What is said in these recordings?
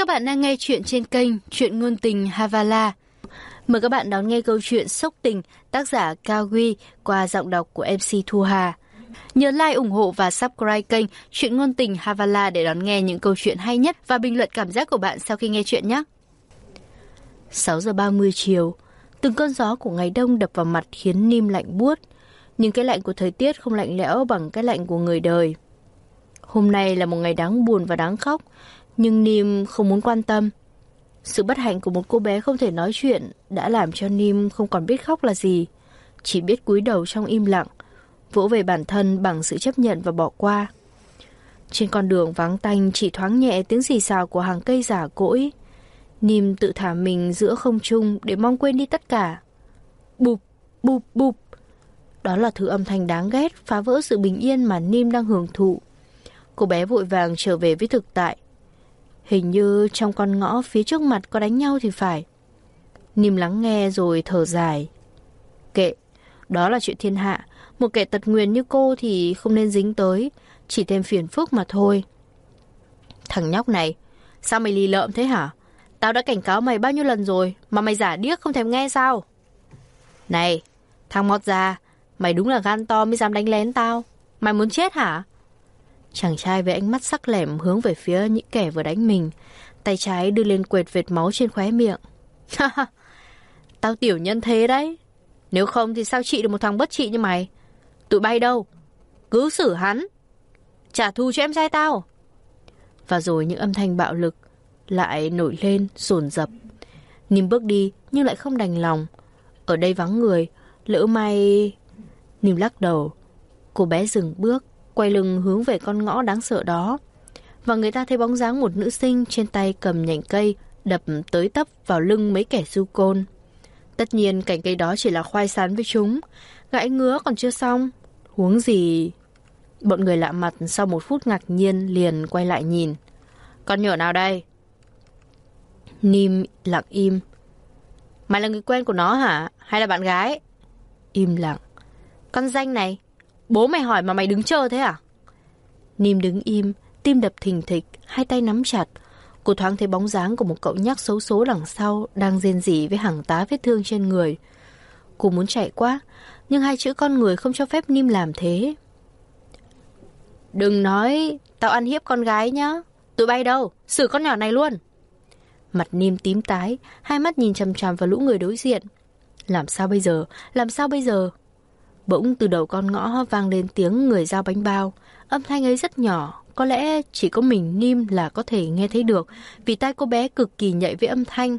Các bạn đang nghe chuyện trên kênh Chuyện Ngôn Tình Havala. Mời các bạn đón nghe câu chuyện Sốc Tình, tác giả Cao Huy qua giọng đọc của MC Thu Hà. Nhớ like, ủng hộ và subscribe kênh Chuyện Ngôn Tình Havala để đón nghe những câu chuyện hay nhất và bình luận cảm giác của bạn sau khi nghe chuyện nhé. 6 giờ 30 chiều, từng cơn gió của ngày đông đập vào mặt khiến Nim lạnh buốt. Nhưng cái lạnh của thời tiết không lạnh lẽo bằng cái lạnh của người đời. Hôm nay là một ngày đáng buồn và đáng khóc, nhưng Nim không muốn quan tâm. Sự bất hạnh của một cô bé không thể nói chuyện đã làm cho Nim không còn biết khóc là gì, chỉ biết cúi đầu trong im lặng, vỗ về bản thân bằng sự chấp nhận và bỏ qua. Trên con đường vắng tanh chỉ thoáng nhẹ tiếng xì xào của hàng cây giả cỗi. Nim tự thả mình giữa không trung để mong quên đi tất cả. Bụp, bụp, bụp. Đó là thứ âm thanh đáng ghét phá vỡ sự bình yên mà Nim đang hưởng thụ. Cô bé vội vàng trở về với thực tại. Hình như trong con ngõ phía trước mặt có đánh nhau thì phải. Nìm lắng nghe rồi thở dài. Kệ, đó là chuyện thiên hạ. Một kẻ tật nguyền như cô thì không nên dính tới, chỉ thêm phiền phức mà thôi. Thằng nhóc này, sao mày lì lợm thế hả? Tao đã cảnh cáo mày bao nhiêu lần rồi, mà mày giả điếc không thèm nghe sao? Này, thằng mọt già, mày đúng là gan to mới dám đánh lén tao. Mày muốn chết hả? Chàng trai với ánh mắt sắc lẻm hướng về phía những kẻ vừa đánh mình. Tay trái đưa lên quệt vệt máu trên khóe miệng. Tao tiểu nhân thế đấy. Nếu không thì sao trị được một thằng bất trị như mày? Tụi bay đâu? Cứ xử hắn. Trả thù cho em trai tao. Và rồi những âm thanh bạo lực lại nổi lên, sồn dập. Nìm bước đi nhưng lại không đành lòng. Ở đây vắng người, lỡ may... Nìm lắc đầu. Cô bé dừng bước, quay lưng hướng về con ngõ đáng sợ đó. Và người ta thấy bóng dáng một nữ sinh trên tay cầm nhành cây, đập tới tấp vào lưng mấy kẻ du côn. Tất nhiên cảnh cây đó chỉ là khoai sán với chúng, gãi ngứa còn chưa xong. Huống gì... Bọn người lạ mặt sau một phút ngạc nhiên liền quay lại nhìn. Con nhỏ nào đây? Nim lặng im. Mày là người quen của nó hả? Hay là bạn gái? Im lặng. Con danh này, Bố mày hỏi mà mày đứng chờ thế à? Nim đứng im, tim đập thình thịch, hai tay nắm chặt. Cô thoáng thấy bóng dáng của một cậu nhóc xấu số đằng sau đang rên rỉ với hàng tá vết thương trên người. Cô muốn chạy quá, nhưng hai chữ con người không cho phép Nim làm thế. Đừng nói, tao ăn hiếp con gái nhá. Tụi bay đâu, xử con nhỏ này luôn. Mặt Nim tím tái, hai mắt nhìn chằm chằm vào lũ người đối diện. Làm sao bây giờ, làm sao bây giờ? Bỗng từ đầu con ngõ vang lên tiếng người giao bánh bao. Âm thanh ấy rất nhỏ, có lẽ chỉ có mình Nim là có thể nghe thấy được vì tai cô bé cực kỳ nhạy với âm thanh.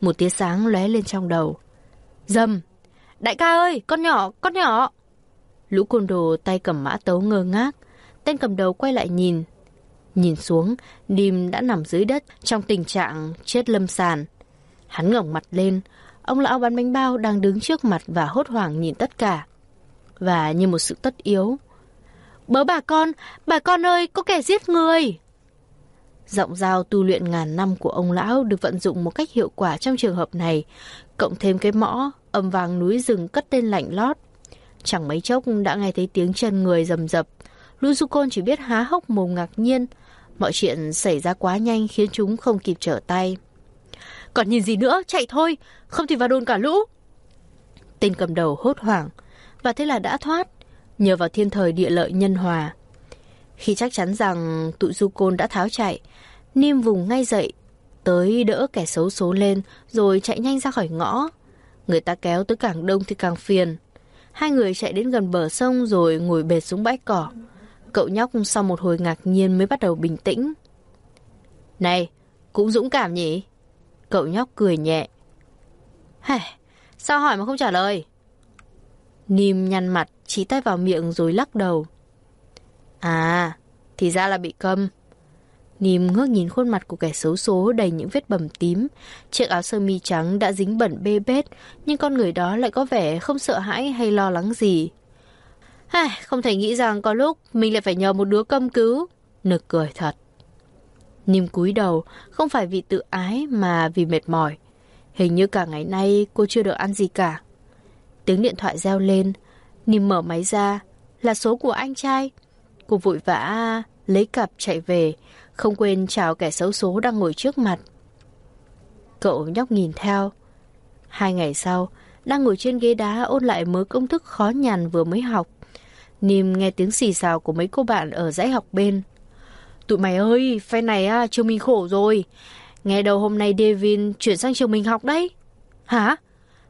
Một tia sáng lóe lên trong đầu. Dầm! Đại ca ơi! Con nhỏ! Con nhỏ! Lũ côn đồ tay cầm mã tấu ngơ ngác. Tên cầm đầu quay lại nhìn. Nhìn xuống, Nim đã nằm dưới đất trong tình trạng chết lâm sàn. Hắn ngẩng mặt lên, ông lão bán bánh bao đang đứng trước mặt và hốt hoảng nhìn tất cả và như một sự tất yếu. Bớ bà con, bà con ơi, có kẻ giết người! Giọng dao tu luyện ngàn năm của ông lão được vận dụng một cách hiệu quả trong trường hợp này, cộng thêm cái mõ, âm vàng núi rừng cất tên lạnh lót. Chẳng mấy chốc đã nghe thấy tiếng chân người rầm rập. Luzukon chỉ biết há hốc mồm ngạc nhiên. Mọi chuyện xảy ra quá nhanh khiến chúng không kịp trở tay. Còn nhìn gì nữa, chạy thôi, không thì vào đồn cả lũ. Tên cầm đầu hốt hoảng, và thế là đã thoát, nhờ vào thiên thời địa lợi nhân hòa. Khi chắc chắn rằng tụi du côn đã tháo chạy, Niêm vùng ngay dậy, tới đỡ kẻ xấu số lên rồi chạy nhanh ra khỏi ngõ. Người ta kéo tới càng đông thì càng phiền. Hai người chạy đến gần bờ sông rồi ngồi bệt xuống bãi cỏ. Cậu nhóc sau một hồi ngạc nhiên mới bắt đầu bình tĩnh. Này, cũng dũng cảm nhỉ? Cậu nhóc cười nhẹ. Hề, sao hỏi mà không trả lời? Nim nhăn mặt, chỉ tay vào miệng rồi lắc đầu. À, thì ra là bị câm. Nim ngước nhìn khuôn mặt của kẻ xấu số đầy những vết bầm tím. Chiếc áo sơ mi trắng đã dính bẩn bê bết, nhưng con người đó lại có vẻ không sợ hãi hay lo lắng gì. Ai, không thể nghĩ rằng có lúc mình lại phải nhờ một đứa câm cứu. Nực cười thật. Nim cúi đầu, không phải vì tự ái mà vì mệt mỏi. Hình như cả ngày nay cô chưa được ăn gì cả. Tiếng điện thoại reo lên, Nìm mở máy ra, là số của anh trai. Cô vội vã lấy cặp chạy về, không quên chào kẻ xấu số đang ngồi trước mặt. Cậu nhóc nhìn theo. Hai ngày sau, đang ngồi trên ghế đá ôn lại mớ công thức khó nhằn vừa mới học. Nìm nghe tiếng xì xào của mấy cô bạn ở dãy học bên. Tụi mày ơi, phe này à, trường mình khổ rồi. Nghe đầu hôm nay Devin chuyển sang trường mình học đấy. Hả?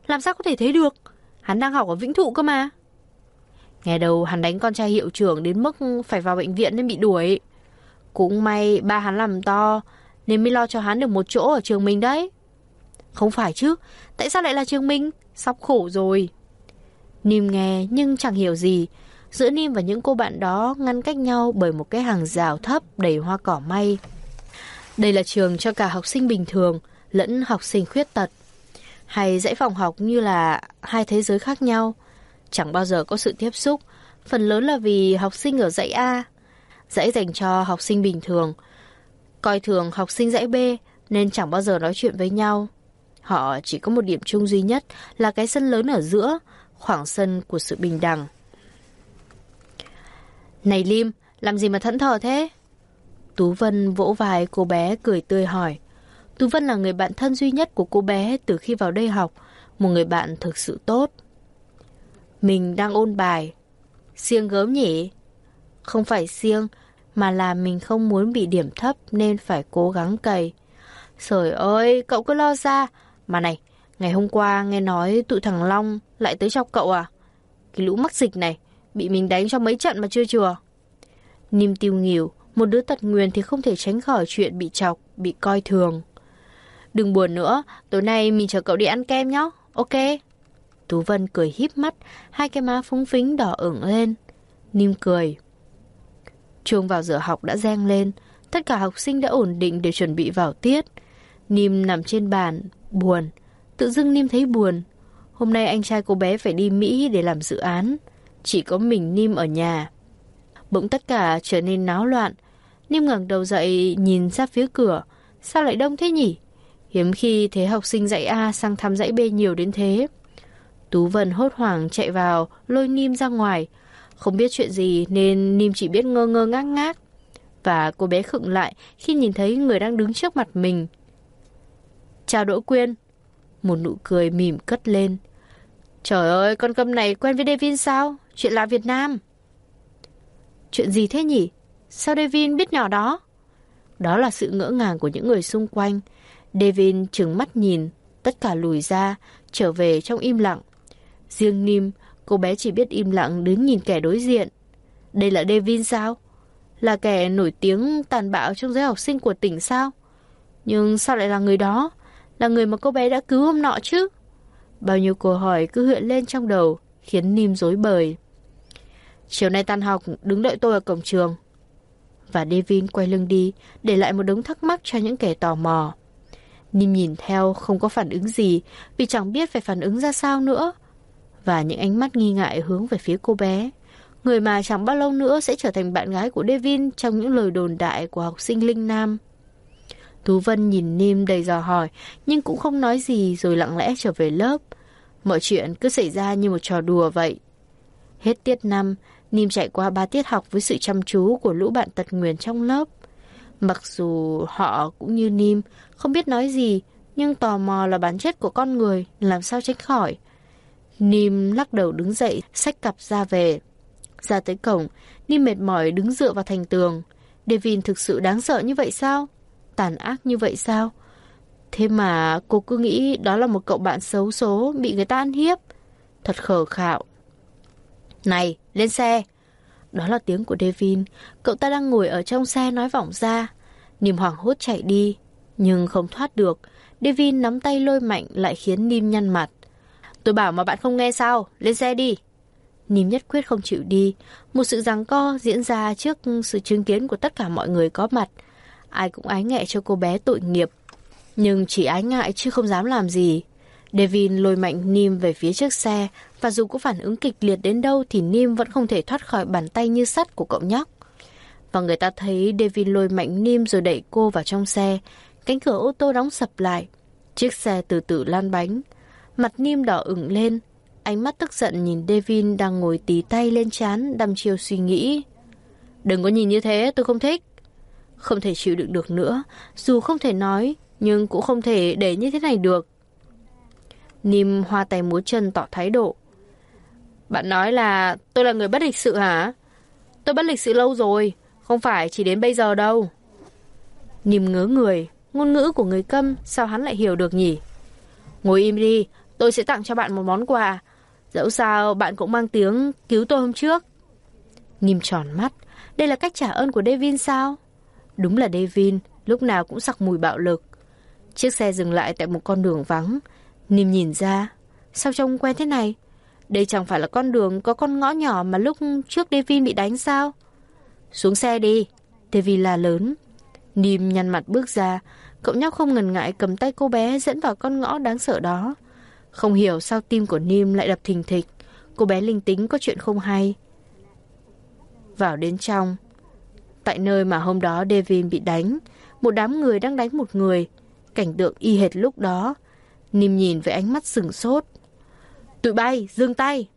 Làm sao có thể thế được? Hắn đang học ở Vĩnh Thụ cơ mà. Nghe đầu hắn đánh con trai hiệu trưởng đến mức phải vào bệnh viện nên bị đuổi. Cũng may ba hắn làm to nên mới lo cho hắn được một chỗ ở trường mình đấy. Không phải chứ, tại sao lại là trường mình? Sắp khổ rồi. Nìm nghe nhưng chẳng hiểu gì. Giữa Nìm và những cô bạn đó ngăn cách nhau bởi một cái hàng rào thấp đầy hoa cỏ may. Đây là trường cho cả học sinh bình thường lẫn học sinh khuyết tật. Hay dãy phòng học như là hai thế giới khác nhau. Chẳng bao giờ có sự tiếp xúc. Phần lớn là vì học sinh ở dãy A. Dãy dành cho học sinh bình thường. Coi thường học sinh dãy B nên chẳng bao giờ nói chuyện với nhau. Họ chỉ có một điểm chung duy nhất là cái sân lớn ở giữa, khoảng sân của sự bình đẳng. Này Lim, làm gì mà thẫn thờ thế? Tú Vân vỗ vai cô bé cười tươi hỏi. Tú Vân là người bạn thân duy nhất của cô bé từ khi vào đây học, một người bạn thực sự tốt. Mình đang ôn bài. Siêng gớm nhỉ? Không phải siêng, mà là mình không muốn bị điểm thấp nên phải cố gắng cày. Trời ơi, cậu cứ lo ra. Mà này, ngày hôm qua nghe nói tụi thằng Long lại tới chọc cậu à? Cái lũ mắc dịch này, bị mình đánh cho mấy trận mà chưa chừa. Nim tiêu nghỉu, một đứa tật nguyền thì không thể tránh khỏi chuyện bị chọc, bị coi thường. Đừng buồn nữa, tối nay mình chờ cậu đi ăn kem nhé, ok? Tú Vân cười híp mắt, hai cái má phúng phính đỏ ửng lên. Nim cười. Chuông vào giờ học đã reng lên, tất cả học sinh đã ổn định để chuẩn bị vào tiết. Nim nằm trên bàn, buồn. Tự dưng Nim thấy buồn. Hôm nay anh trai cô bé phải đi Mỹ để làm dự án. Chỉ có mình Nim ở nhà. Bỗng tất cả trở nên náo loạn. Nim ngẩng đầu dậy nhìn ra phía cửa. Sao lại đông thế nhỉ? Hiếm khi thấy học sinh dạy A sang thăm dãy B nhiều đến thế. Tú Vân hốt hoảng chạy vào, lôi Nim ra ngoài. Không biết chuyện gì nên Nim chỉ biết ngơ ngơ ngác ngác. Và cô bé khựng lại khi nhìn thấy người đang đứng trước mặt mình. Chào Đỗ Quyên. Một nụ cười mỉm cất lên. Trời ơi, con câm này quen với Devin sao? Chuyện lạ Việt Nam. Chuyện gì thế nhỉ? Sao Devin biết nhỏ đó? Đó là sự ngỡ ngàng của những người xung quanh. Devin trừng mắt nhìn, tất cả lùi ra, trở về trong im lặng. Riêng Nim, cô bé chỉ biết im lặng đứng nhìn kẻ đối diện. Đây là Devin sao? Là kẻ nổi tiếng tàn bạo trong giới học sinh của tỉnh sao? Nhưng sao lại là người đó? Là người mà cô bé đã cứu hôm nọ chứ? Bao nhiêu câu hỏi cứ hiện lên trong đầu, khiến Nim dối bời. Chiều nay tan học, đứng đợi tôi ở cổng trường. Và Devin quay lưng đi, để lại một đống thắc mắc cho những kẻ tò mò. Nim nhìn theo không có phản ứng gì, vì chẳng biết phải phản ứng ra sao nữa. Và những ánh mắt nghi ngại hướng về phía cô bé. Người mà chẳng bao lâu nữa sẽ trở thành bạn gái của Devin trong những lời đồn đại của học sinh Linh Nam. Tú Vân nhìn Nim đầy dò hỏi, nhưng cũng không nói gì rồi lặng lẽ trở về lớp. Mọi chuyện cứ xảy ra như một trò đùa vậy. Hết tiết năm, Nim chạy qua ba tiết học với sự chăm chú của lũ bạn tật nguyền trong lớp. Mặc dù họ cũng như Nim, không biết nói gì, nhưng tò mò là bản chất của con người, làm sao tránh khỏi. Nim lắc đầu đứng dậy, xách cặp ra về. Ra tới cổng, Nim mệt mỏi đứng dựa vào thành tường. Devin thực sự đáng sợ như vậy sao? Tàn ác như vậy sao? Thế mà cô cứ nghĩ đó là một cậu bạn xấu số bị người ta ăn hiếp. Thật khờ khạo. Này, lên xe. Đó là tiếng của Devin. Cậu ta đang ngồi ở trong xe nói vọng ra. Nìm hoảng hốt chạy đi. Nhưng không thoát được. Devin nắm tay lôi mạnh lại khiến Nim nhăn mặt. Tôi bảo mà bạn không nghe sao? Lên xe đi. Nìm nhất quyết không chịu đi. Một sự giằng co diễn ra trước sự chứng kiến của tất cả mọi người có mặt. Ai cũng ái ngại cho cô bé tội nghiệp. Nhưng chỉ ái ngại chứ không dám làm gì. Devin lôi mạnh Nim về phía trước xe và dù có phản ứng kịch liệt đến đâu thì Nim vẫn không thể thoát khỏi bàn tay như sắt của cậu nhóc. Và người ta thấy Devin lôi mạnh Nim rồi đẩy cô vào trong xe. Cánh cửa ô tô đóng sập lại. Chiếc xe từ từ lan bánh. Mặt Nim đỏ ửng lên. Ánh mắt tức giận nhìn Devin đang ngồi tí tay lên chán đăm chiêu suy nghĩ. Đừng có nhìn như thế, tôi không thích. Không thể chịu đựng được nữa, dù không thể nói, nhưng cũng không thể để như thế này được. Nim hoa tay múa chân tỏ thái độ. Bạn nói là tôi là người bất lịch sự hả? Tôi bất lịch sự lâu rồi, không phải chỉ đến bây giờ đâu. Nim ngớ người, ngôn ngữ của người câm sao hắn lại hiểu được nhỉ? Ngồi im đi, tôi sẽ tặng cho bạn một món quà. Dẫu sao bạn cũng mang tiếng cứu tôi hôm trước. Nim tròn mắt, đây là cách trả ơn của Devin sao? Đúng là Devin, lúc nào cũng sặc mùi bạo lực. Chiếc xe dừng lại tại một con đường vắng. Nim nhìn ra, sao trông quen thế này? Đây chẳng phải là con đường có con ngõ nhỏ mà lúc trước Devin bị đánh sao? Xuống xe đi, Devin là lớn. Nim nhăn mặt bước ra, cậu nhóc không ngần ngại cầm tay cô bé dẫn vào con ngõ đáng sợ đó. Không hiểu sao tim của Nim lại đập thình thịch, cô bé linh tính có chuyện không hay. Vào đến trong, tại nơi mà hôm đó Devin bị đánh, một đám người đang đánh một người, cảnh tượng y hệt lúc đó. Nìm nhìn với ánh mắt sừng sốt. Tụi bay, dừng tay!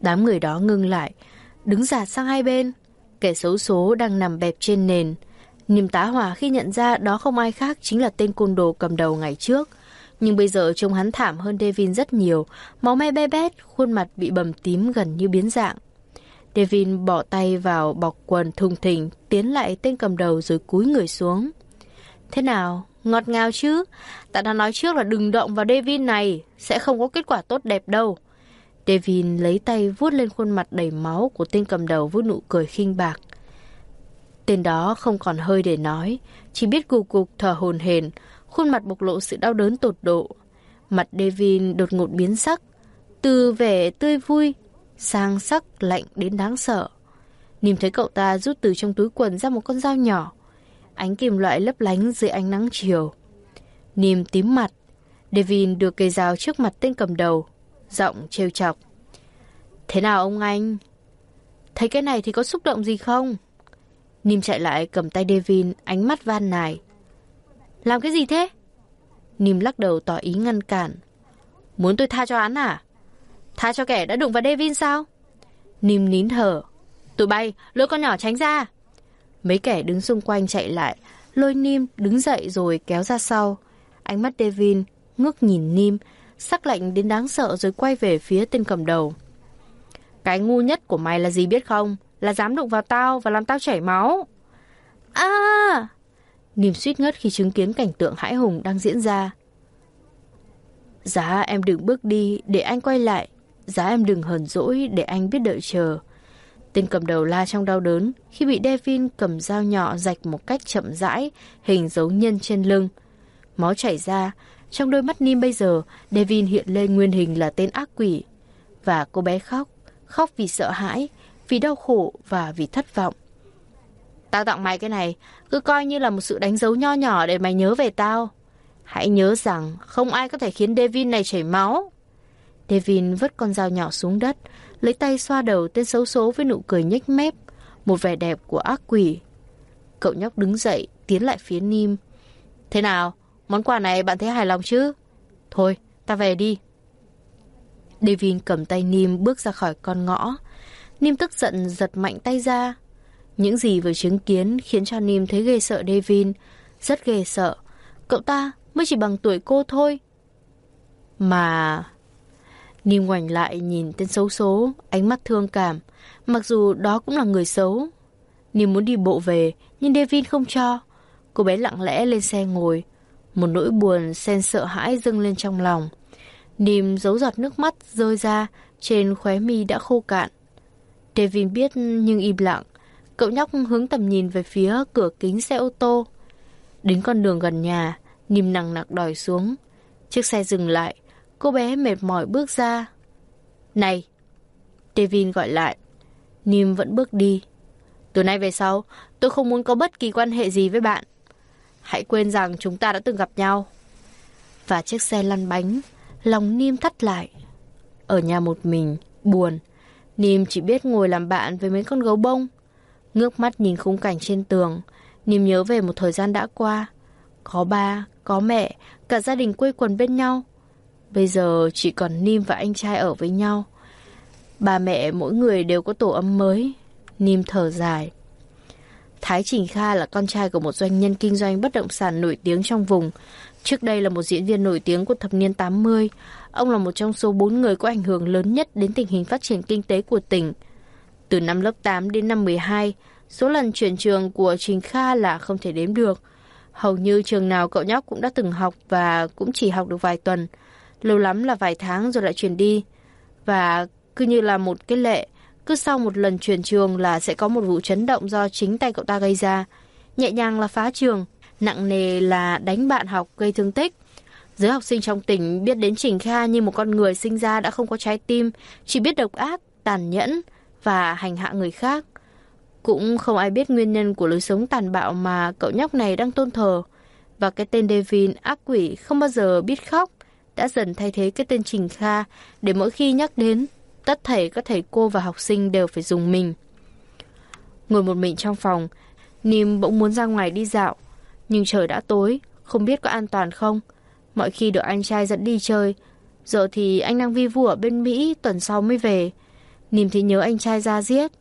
Đám người đó ngưng lại, đứng giả sang hai bên. Kẻ xấu số đang nằm bẹp trên nền. Niềm tá hỏa khi nhận ra đó không ai khác chính là tên côn đồ cầm đầu ngày trước. Nhưng bây giờ trông hắn thảm hơn Devin rất nhiều, máu me be bét, khuôn mặt bị bầm tím gần như biến dạng. Devin bỏ tay vào bọc quần thùng thình, tiến lại tên cầm đầu rồi cúi người xuống. Thế nào? Ngọt ngào chứ? Ta đã nói trước là đừng động vào Devin này, sẽ không có kết quả tốt đẹp đâu. Devin lấy tay vuốt lên khuôn mặt đầy máu của tên cầm đầu với nụ cười khinh bạc. Tên đó không còn hơi để nói, chỉ biết gục gục thở hồn hển, khuôn mặt bộc lộ sự đau đớn tột độ. Mặt Devin đột ngột biến sắc, từ vẻ tươi vui sang sắc lạnh đến đáng sợ. Nhìn thấy cậu ta rút từ trong túi quần ra một con dao nhỏ, ánh kim loại lấp lánh dưới ánh nắng chiều. Nìm tím mặt, Devin đưa cây dao trước mặt tên cầm đầu, giọng trêu chọc. Thế nào ông anh? Thấy cái này thì có xúc động gì không? Nim chạy lại cầm tay Devin, ánh mắt van nài. Làm cái gì thế? Nim lắc đầu tỏ ý ngăn cản. Muốn tôi tha cho án à? Tha cho kẻ đã đụng vào Devin sao? Nim nín thở. Tụi bay, lôi con nhỏ tránh ra. Mấy kẻ đứng xung quanh chạy lại, lôi Nim đứng dậy rồi kéo ra sau. Ánh mắt Devin ngước nhìn Nim, sắc lạnh đến đáng sợ rồi quay về phía tên cầm đầu. Cái ngu nhất của mày là gì biết không? Là dám đụng vào tao và làm tao chảy máu. À! Nim suýt ngất khi chứng kiến cảnh tượng hãi hùng đang diễn ra. Giá em đừng bước đi để anh quay lại. Giá em đừng hờn dỗi để anh biết đợi chờ. Tên cầm đầu la trong đau đớn khi bị Devin cầm dao nhỏ rạch một cách chậm rãi, hình dấu nhân trên lưng. Máu chảy ra, trong đôi mắt Nim bây giờ, Devin hiện lên nguyên hình là tên ác quỷ. Và cô bé khóc, khóc vì sợ hãi, vì đau khổ và vì thất vọng. Tao tặng mày cái này, cứ coi như là một sự đánh dấu nho nhỏ để mày nhớ về tao. Hãy nhớ rằng không ai có thể khiến Devin này chảy máu. Devin vứt con dao nhỏ xuống đất, lấy tay xoa đầu tên xấu số với nụ cười nhếch mép, một vẻ đẹp của ác quỷ. Cậu nhóc đứng dậy, tiến lại phía Nim. Thế nào, món quà này bạn thấy hài lòng chứ? Thôi, ta về đi. Devin cầm tay Nim bước ra khỏi con ngõ. Nim tức giận giật mạnh tay ra. Những gì vừa chứng kiến khiến cho Nim thấy ghê sợ Devin, rất ghê sợ. Cậu ta mới chỉ bằng tuổi cô thôi. Mà... Nim ngoảnh lại nhìn tên xấu số, ánh mắt thương cảm. Mặc dù đó cũng là người xấu. Nim muốn đi bộ về, nhưng Devin không cho. Cô bé lặng lẽ lên xe ngồi. Một nỗi buồn, xen sợ hãi dâng lên trong lòng. Nim giấu giọt nước mắt rơi ra, trên khóe mi đã khô cạn. Devin biết nhưng im lặng. Cậu nhóc hướng tầm nhìn về phía cửa kính xe ô tô. Đến con đường gần nhà, Nim nặng nặc đòi xuống. Chiếc xe dừng lại, cô bé mệt mỏi bước ra. Này! Devin gọi lại. Nim vẫn bước đi. Từ nay về sau, tôi không muốn có bất kỳ quan hệ gì với bạn. Hãy quên rằng chúng ta đã từng gặp nhau. Và chiếc xe lăn bánh, lòng Nim thắt lại. Ở nhà một mình, buồn. Nim chỉ biết ngồi làm bạn với mấy con gấu bông. Ngước mắt nhìn khung cảnh trên tường, Nim nhớ về một thời gian đã qua. Có ba, có mẹ, cả gia đình quây quần bên nhau. Bây giờ chỉ còn Nim và anh trai ở với nhau. Ba mẹ mỗi người đều có tổ ấm mới. Nim thở dài. Thái Trình Kha là con trai của một doanh nhân kinh doanh bất động sản nổi tiếng trong vùng. Trước đây là một diễn viên nổi tiếng của thập niên 80. Ông là một trong số 4 người có ảnh hưởng lớn nhất đến tình hình phát triển kinh tế của tỉnh. Từ năm lớp 8 đến năm 12, số lần chuyển trường của Trình Kha là không thể đếm được. Hầu như trường nào cậu nhóc cũng đã từng học và cũng chỉ học được vài tuần. Lâu lắm là vài tháng rồi lại chuyển đi. Và cứ như là một cái lệ, cứ sau một lần chuyển trường là sẽ có một vụ chấn động do chính tay cậu ta gây ra. Nhẹ nhàng là phá trường, nặng nề là đánh bạn học gây thương tích. Giới học sinh trong tỉnh biết đến Trình Kha như một con người sinh ra đã không có trái tim, chỉ biết độc ác, tàn nhẫn và hành hạ người khác. Cũng không ai biết nguyên nhân của lối sống tàn bạo mà cậu nhóc này đang tôn thờ. Và cái tên Devin ác quỷ không bao giờ biết khóc đã dần thay thế cái tên Trình Kha để mỗi khi nhắc đến, tất thảy các thầy cô và học sinh đều phải dùng mình. Ngồi một mình trong phòng, Nìm bỗng muốn ra ngoài đi dạo, nhưng trời đã tối, không biết có an toàn không. Mọi khi được anh trai dẫn đi chơi, giờ thì anh đang vi vu ở bên Mỹ, tuần sau mới về. Nìm thì nhớ anh trai ra giết.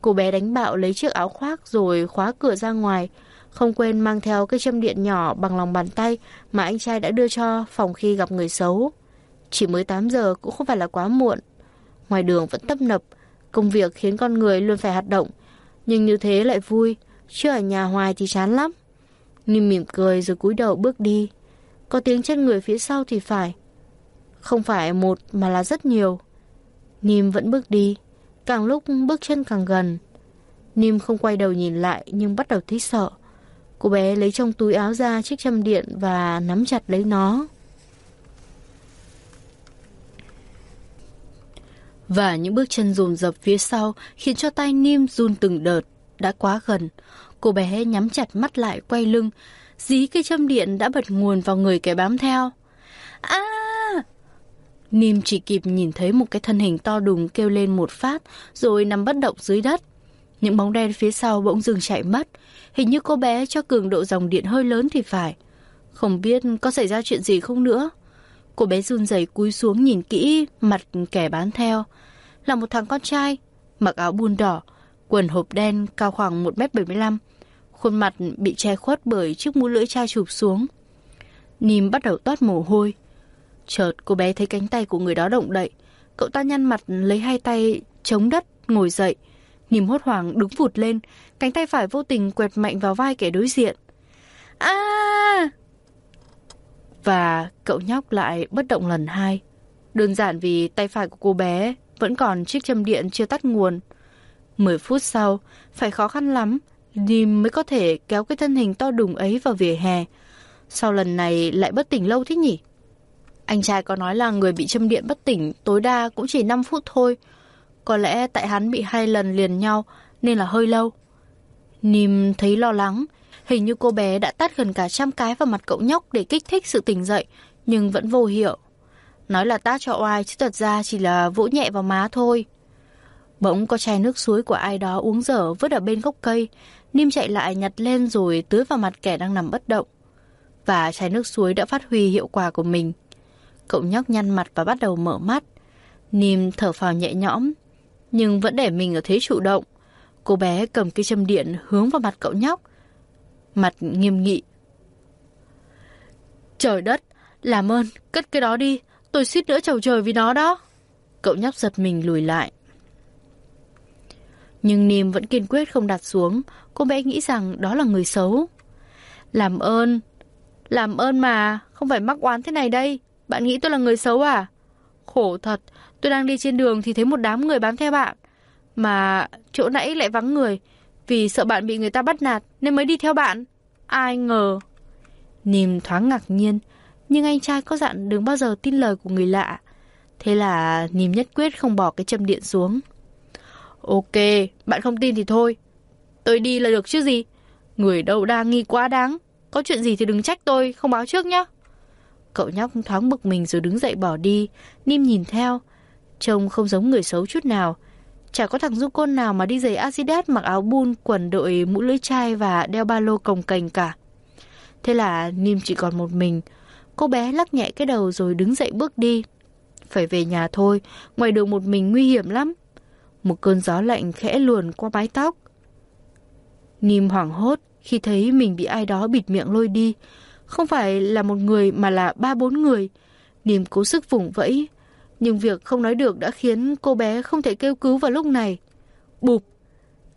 Cô bé đánh bạo lấy chiếc áo khoác rồi khóa cửa ra ngoài, không quên mang theo cái châm điện nhỏ bằng lòng bàn tay mà anh trai đã đưa cho phòng khi gặp người xấu. Chỉ mới 8 giờ cũng không phải là quá muộn. Ngoài đường vẫn tấp nập, công việc khiến con người luôn phải hoạt động. Nhưng như thế lại vui, chứ ở nhà hoài thì chán lắm. Nim mỉm cười rồi cúi đầu bước đi. Có tiếng chân người phía sau thì phải. Không phải một mà là rất nhiều. Nim vẫn bước đi, càng lúc bước chân càng gần. Nim không quay đầu nhìn lại nhưng bắt đầu thấy sợ. Cô bé lấy trong túi áo ra chiếc châm điện và nắm chặt lấy nó. Và những bước chân rồn rập phía sau khiến cho tay Nim run từng đợt, đã quá gần. Cô bé nhắm chặt mắt lại quay lưng, dí cây châm điện đã bật nguồn vào người kẻ bám theo. À! Nim chỉ kịp nhìn thấy một cái thân hình to đùng kêu lên một phát rồi nằm bất động dưới đất. Những bóng đen phía sau bỗng dừng chạy mất. Hình như cô bé cho cường độ dòng điện hơi lớn thì phải. Không biết có xảy ra chuyện gì không nữa. Cô bé run rẩy cúi xuống nhìn kỹ mặt kẻ bán theo. Là một thằng con trai, mặc áo buôn đỏ, quần hộp đen cao khoảng 1m75. Khuôn mặt bị che khuất bởi chiếc mũ lưỡi chai chụp xuống. Nìm bắt đầu toát mồ hôi. Chợt cô bé thấy cánh tay của người đó động đậy. Cậu ta nhăn mặt lấy hai tay chống đất, ngồi dậy. Nìm hốt hoảng đứng vụt lên, cánh tay phải vô tình quẹt mạnh vào vai kẻ đối diện. À! Và cậu nhóc lại bất động lần hai. Đơn giản vì tay phải của cô bé vẫn còn chiếc châm điện chưa tắt nguồn. Mười phút sau, phải khó khăn lắm, Nìm mới có thể kéo cái thân hình to đùng ấy vào vỉa hè. Sau lần này lại bất tỉnh lâu thế nhỉ? Anh trai có nói là người bị châm điện bất tỉnh tối đa cũng chỉ 5 phút thôi. Có lẽ tại hắn bị hai lần liền nhau nên là hơi lâu. Nìm thấy lo lắng. Hình như cô bé đã tát gần cả trăm cái vào mặt cậu nhóc để kích thích sự tỉnh dậy, nhưng vẫn vô hiệu. Nói là tát cho oai chứ thật ra chỉ là vỗ nhẹ vào má thôi. Bỗng có chai nước suối của ai đó uống dở vứt ở bên gốc cây. Nim chạy lại nhặt lên rồi tưới vào mặt kẻ đang nằm bất động. Và chai nước suối đã phát huy hiệu quả của mình. Cậu nhóc nhăn mặt và bắt đầu mở mắt. Nim thở phào nhẹ nhõm, nhưng vẫn để mình ở thế chủ động. Cô bé cầm cây châm điện hướng vào mặt cậu nhóc. Mặt nghiêm nghị. Trời đất, làm ơn, cất cái đó đi. Tôi suýt nữa chầu trời vì nó đó. Cậu nhóc giật mình lùi lại. Nhưng Nìm vẫn kiên quyết không đặt xuống. Cô bé nghĩ rằng đó là người xấu. Làm ơn, làm ơn mà, không phải mắc oán thế này đây. Bạn nghĩ tôi là người xấu à? Khổ thật, tôi đang đi trên đường thì thấy một đám người bám theo bạn. Mà chỗ nãy lại vắng người, vì sợ bạn bị người ta bắt nạt nên mới đi theo bạn. Ai ngờ. Nìm thoáng ngạc nhiên, nhưng anh trai có dặn đừng bao giờ tin lời của người lạ. Thế là Nìm nhất quyết không bỏ cái châm điện xuống. Ok, bạn không tin thì thôi. Tôi đi là được chứ gì. Người đâu đa nghi quá đáng. Có chuyện gì thì đừng trách tôi, không báo trước nhé. Cậu nhóc thoáng bực mình rồi đứng dậy bỏ đi. Nim nhìn theo. Trông không giống người xấu chút nào. Chả có thằng du côn nào mà đi giày Adidas mặc áo bun, quần đội mũ lưỡi chai và đeo ba lô cồng cành cả. Thế là Nim chỉ còn một mình. Cô bé lắc nhẹ cái đầu rồi đứng dậy bước đi. Phải về nhà thôi, ngoài đường một mình nguy hiểm lắm. Một cơn gió lạnh khẽ luồn qua mái tóc. Nim hoảng hốt khi thấy mình bị ai đó bịt miệng lôi đi. Không phải là một người mà là ba bốn người. Nim cố sức vùng vẫy. Nhưng việc không nói được đã khiến cô bé không thể kêu cứu vào lúc này. Bụp!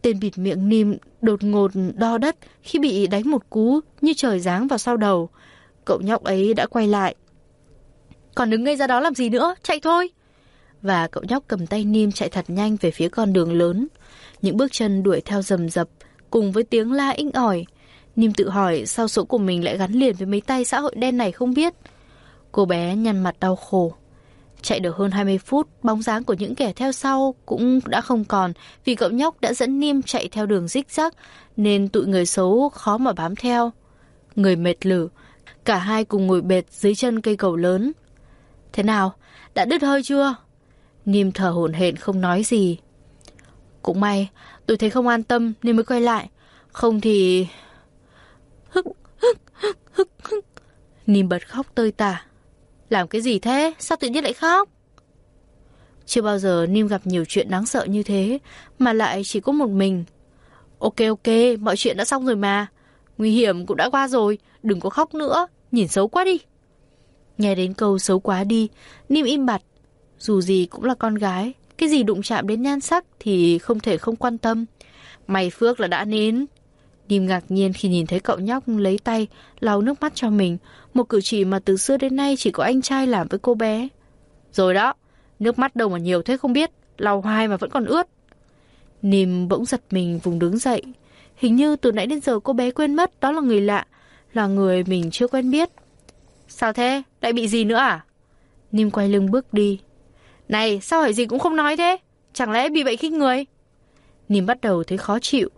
Tên bịt miệng Nim đột ngột đo đất khi bị đánh một cú như trời giáng vào sau đầu. Cậu nhóc ấy đã quay lại. Còn đứng ngây ra đó làm gì nữa, chạy thôi! Và cậu nhóc cầm tay Nim chạy thật nhanh về phía con đường lớn. Những bước chân đuổi theo rầm rập, cùng với tiếng la inh ỏi. Nim tự hỏi sao số của mình lại gắn liền với mấy tay xã hội đen này không biết. Cô bé nhăn mặt đau khổ. Chạy được hơn 20 phút, bóng dáng của những kẻ theo sau cũng đã không còn vì cậu nhóc đã dẫn Niêm chạy theo đường rích rắc nên tụi người xấu khó mà bám theo. Người mệt lử, cả hai cùng ngồi bệt dưới chân cây cầu lớn. Thế nào, đã đứt hơi chưa? Niêm thở hổn hển không nói gì. Cũng may, tôi thấy không an tâm nên mới quay lại. Không thì... Hức, hức, hức, hức, Niêm bật khóc tơi tả. Làm cái gì thế? Sao tự nhiên lại khóc? Chưa bao giờ Nim gặp nhiều chuyện đáng sợ như thế, mà lại chỉ có một mình. Ok ok, mọi chuyện đã xong rồi mà. Nguy hiểm cũng đã qua rồi, đừng có khóc nữa, nhìn xấu quá đi. Nghe đến câu xấu quá đi, Nim im bặt. Dù gì cũng là con gái, cái gì đụng chạm đến nhan sắc thì không thể không quan tâm. Mày phước là đã nín. Nim ngạc nhiên khi nhìn thấy cậu nhóc lấy tay lau nước mắt cho mình, một cử chỉ mà từ xưa đến nay chỉ có anh trai làm với cô bé. Rồi đó, nước mắt đâu mà nhiều thế không biết, lau hoài mà vẫn còn ướt. Nìm bỗng giật mình vùng đứng dậy. Hình như từ nãy đến giờ cô bé quên mất đó là người lạ, là người mình chưa quen biết. Sao thế? Lại bị gì nữa à? Nim quay lưng bước đi. Này, sao hỏi gì cũng không nói thế? Chẳng lẽ bị vậy khích người? Nim bắt đầu thấy khó chịu.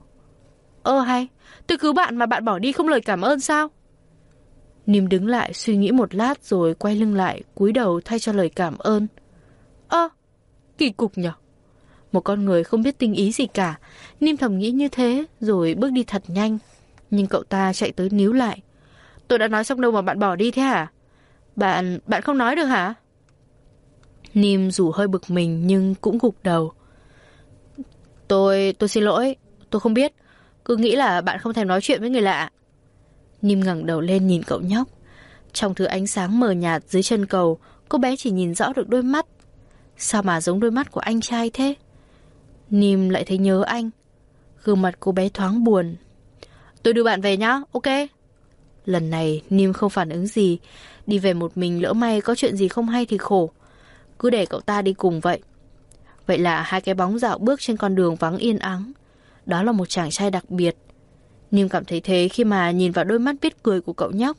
Ơ hay, tôi cứu bạn mà bạn bỏ đi không lời cảm ơn sao? Nìm đứng lại suy nghĩ một lát rồi quay lưng lại, cúi đầu thay cho lời cảm ơn. Ơ, kỳ cục nhở? Một con người không biết tinh ý gì cả. Nìm thầm nghĩ như thế rồi bước đi thật nhanh. Nhưng cậu ta chạy tới níu lại. Tôi đã nói xong đâu mà bạn bỏ đi thế hả? Bạn, bạn không nói được hả? Nìm dù hơi bực mình nhưng cũng gục đầu. Tôi, tôi xin lỗi, tôi không biết. Cứ nghĩ là bạn không thèm nói chuyện với người lạ. Nim ngẩng đầu lên nhìn cậu nhóc. Trong thứ ánh sáng mờ nhạt dưới chân cầu, cô bé chỉ nhìn rõ được đôi mắt. Sao mà giống đôi mắt của anh trai thế? Nim lại thấy nhớ anh. Gương mặt cô bé thoáng buồn. Tôi đưa bạn về nhá, ok? Lần này Nim không phản ứng gì. Đi về một mình lỡ may có chuyện gì không hay thì khổ. Cứ để cậu ta đi cùng vậy. Vậy là hai cái bóng dạo bước trên con đường vắng yên ắng. Đó là một chàng trai đặc biệt. Nim cảm thấy thế khi mà nhìn vào đôi mắt biết cười của cậu nhóc.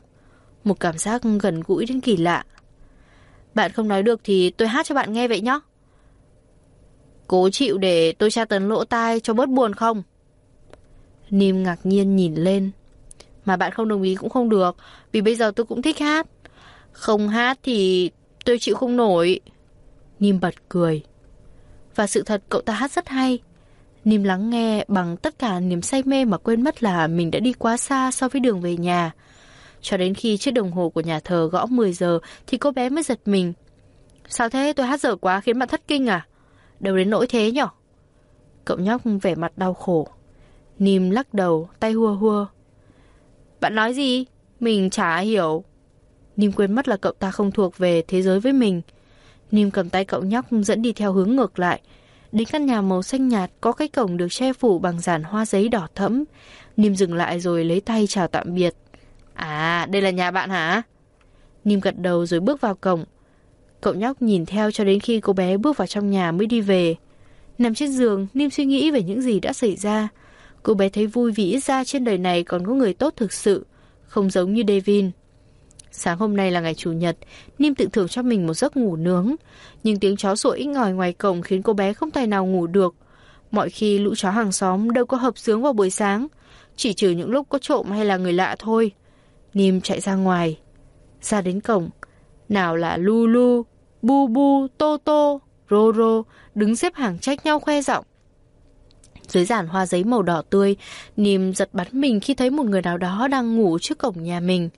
Một cảm giác gần gũi đến kỳ lạ. Bạn không nói được thì tôi hát cho bạn nghe vậy nhé. Cố chịu để tôi tra tấn lỗ tai cho bớt buồn không? Nim ngạc nhiên nhìn lên. Mà bạn không đồng ý cũng không được, vì bây giờ tôi cũng thích hát. Không hát thì tôi chịu không nổi. Nim bật cười. Và sự thật cậu ta hát rất hay. Nìm lắng nghe bằng tất cả niềm say mê mà quên mất là mình đã đi quá xa so với đường về nhà. Cho đến khi chiếc đồng hồ của nhà thờ gõ 10 giờ thì cô bé mới giật mình. Sao thế tôi hát dở quá khiến bạn thất kinh à? Đâu đến nỗi thế nhở? Cậu nhóc vẻ mặt đau khổ. Nìm lắc đầu, tay hua hua. Bạn nói gì? Mình chả hiểu. Nìm quên mất là cậu ta không thuộc về thế giới với mình. Nìm cầm tay cậu nhóc dẫn đi theo hướng ngược lại. Đến căn nhà màu xanh nhạt có cái cổng được che phủ bằng giàn hoa giấy đỏ thẫm. Nim dừng lại rồi lấy tay chào tạm biệt. À, đây là nhà bạn hả? Nim gật đầu rồi bước vào cổng. Cậu nhóc nhìn theo cho đến khi cô bé bước vào trong nhà mới đi về. Nằm trên giường, Nim suy nghĩ về những gì đã xảy ra. Cô bé thấy vui vì ít ra trên đời này còn có người tốt thực sự, không giống như Devin. Sáng hôm nay là ngày Chủ nhật, Nim tự thưởng cho mình một giấc ngủ nướng. Nhưng tiếng chó sủa ít ngòi ngoài cổng khiến cô bé không tài nào ngủ được. Mọi khi lũ chó hàng xóm đâu có hợp sướng vào buổi sáng, chỉ trừ những lúc có trộm hay là người lạ thôi. Nim chạy ra ngoài. Ra đến cổng, nào là Lulu, Bu Bu, Toto, Roro đứng xếp hàng trách nhau khoe giọng. Dưới giản hoa giấy màu đỏ tươi, Nìm giật bắn mình khi thấy một người nào đó đang ngủ trước cổng nhà mình.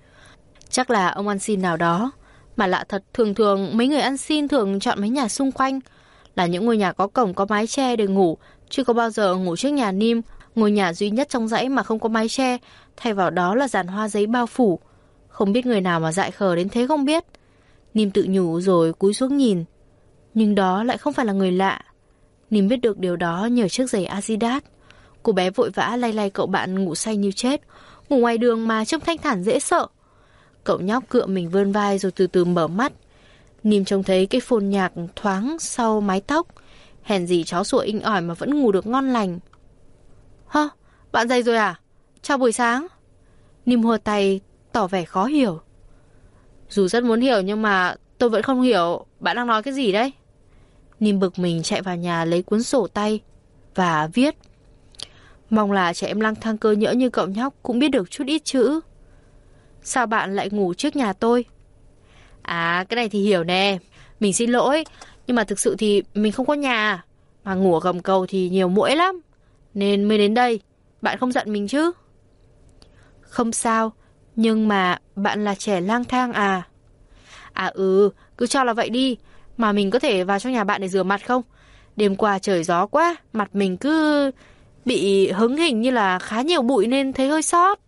Chắc là ông ăn xin nào đó. Mà lạ thật, thường thường mấy người ăn xin thường chọn mấy nhà xung quanh. Là những ngôi nhà có cổng có mái che để ngủ, chứ có bao giờ ngủ trước nhà Nim ngôi nhà duy nhất trong dãy mà không có mái che, thay vào đó là dàn hoa giấy bao phủ. Không biết người nào mà dại khờ đến thế không biết. Niêm tự nhủ rồi cúi xuống nhìn. Nhưng đó lại không phải là người lạ. Niêm biết được điều đó nhờ chiếc giày Adidas. Cô bé vội vã lay lay cậu bạn ngủ say như chết. Ngủ ngoài đường mà trông thanh thản dễ sợ. Cậu nhóc cựa mình vươn vai rồi từ từ mở mắt. Nìm trông thấy cái phồn nhạc thoáng sau mái tóc. Hèn gì chó sủa inh ỏi mà vẫn ngủ được ngon lành. Hơ, bạn dậy rồi à? Chào buổi sáng. Nìm hùa tay, tỏ vẻ khó hiểu. Dù rất muốn hiểu nhưng mà tôi vẫn không hiểu bạn đang nói cái gì đấy. Nìm bực mình chạy vào nhà lấy cuốn sổ tay và viết. Mong là trẻ em lang thang cơ nhỡ như cậu nhóc cũng biết được chút ít chữ. Sao bạn lại ngủ trước nhà tôi? À, cái này thì hiểu nè. Mình xin lỗi, nhưng mà thực sự thì mình không có nhà. Mà ngủ ở gầm cầu thì nhiều muỗi lắm. Nên mới đến đây. Bạn không giận mình chứ? Không sao, nhưng mà bạn là trẻ lang thang à? À ừ, cứ cho là vậy đi. Mà mình có thể vào trong nhà bạn để rửa mặt không? Đêm qua trời gió quá, mặt mình cứ bị hứng hình như là khá nhiều bụi nên thấy hơi sót.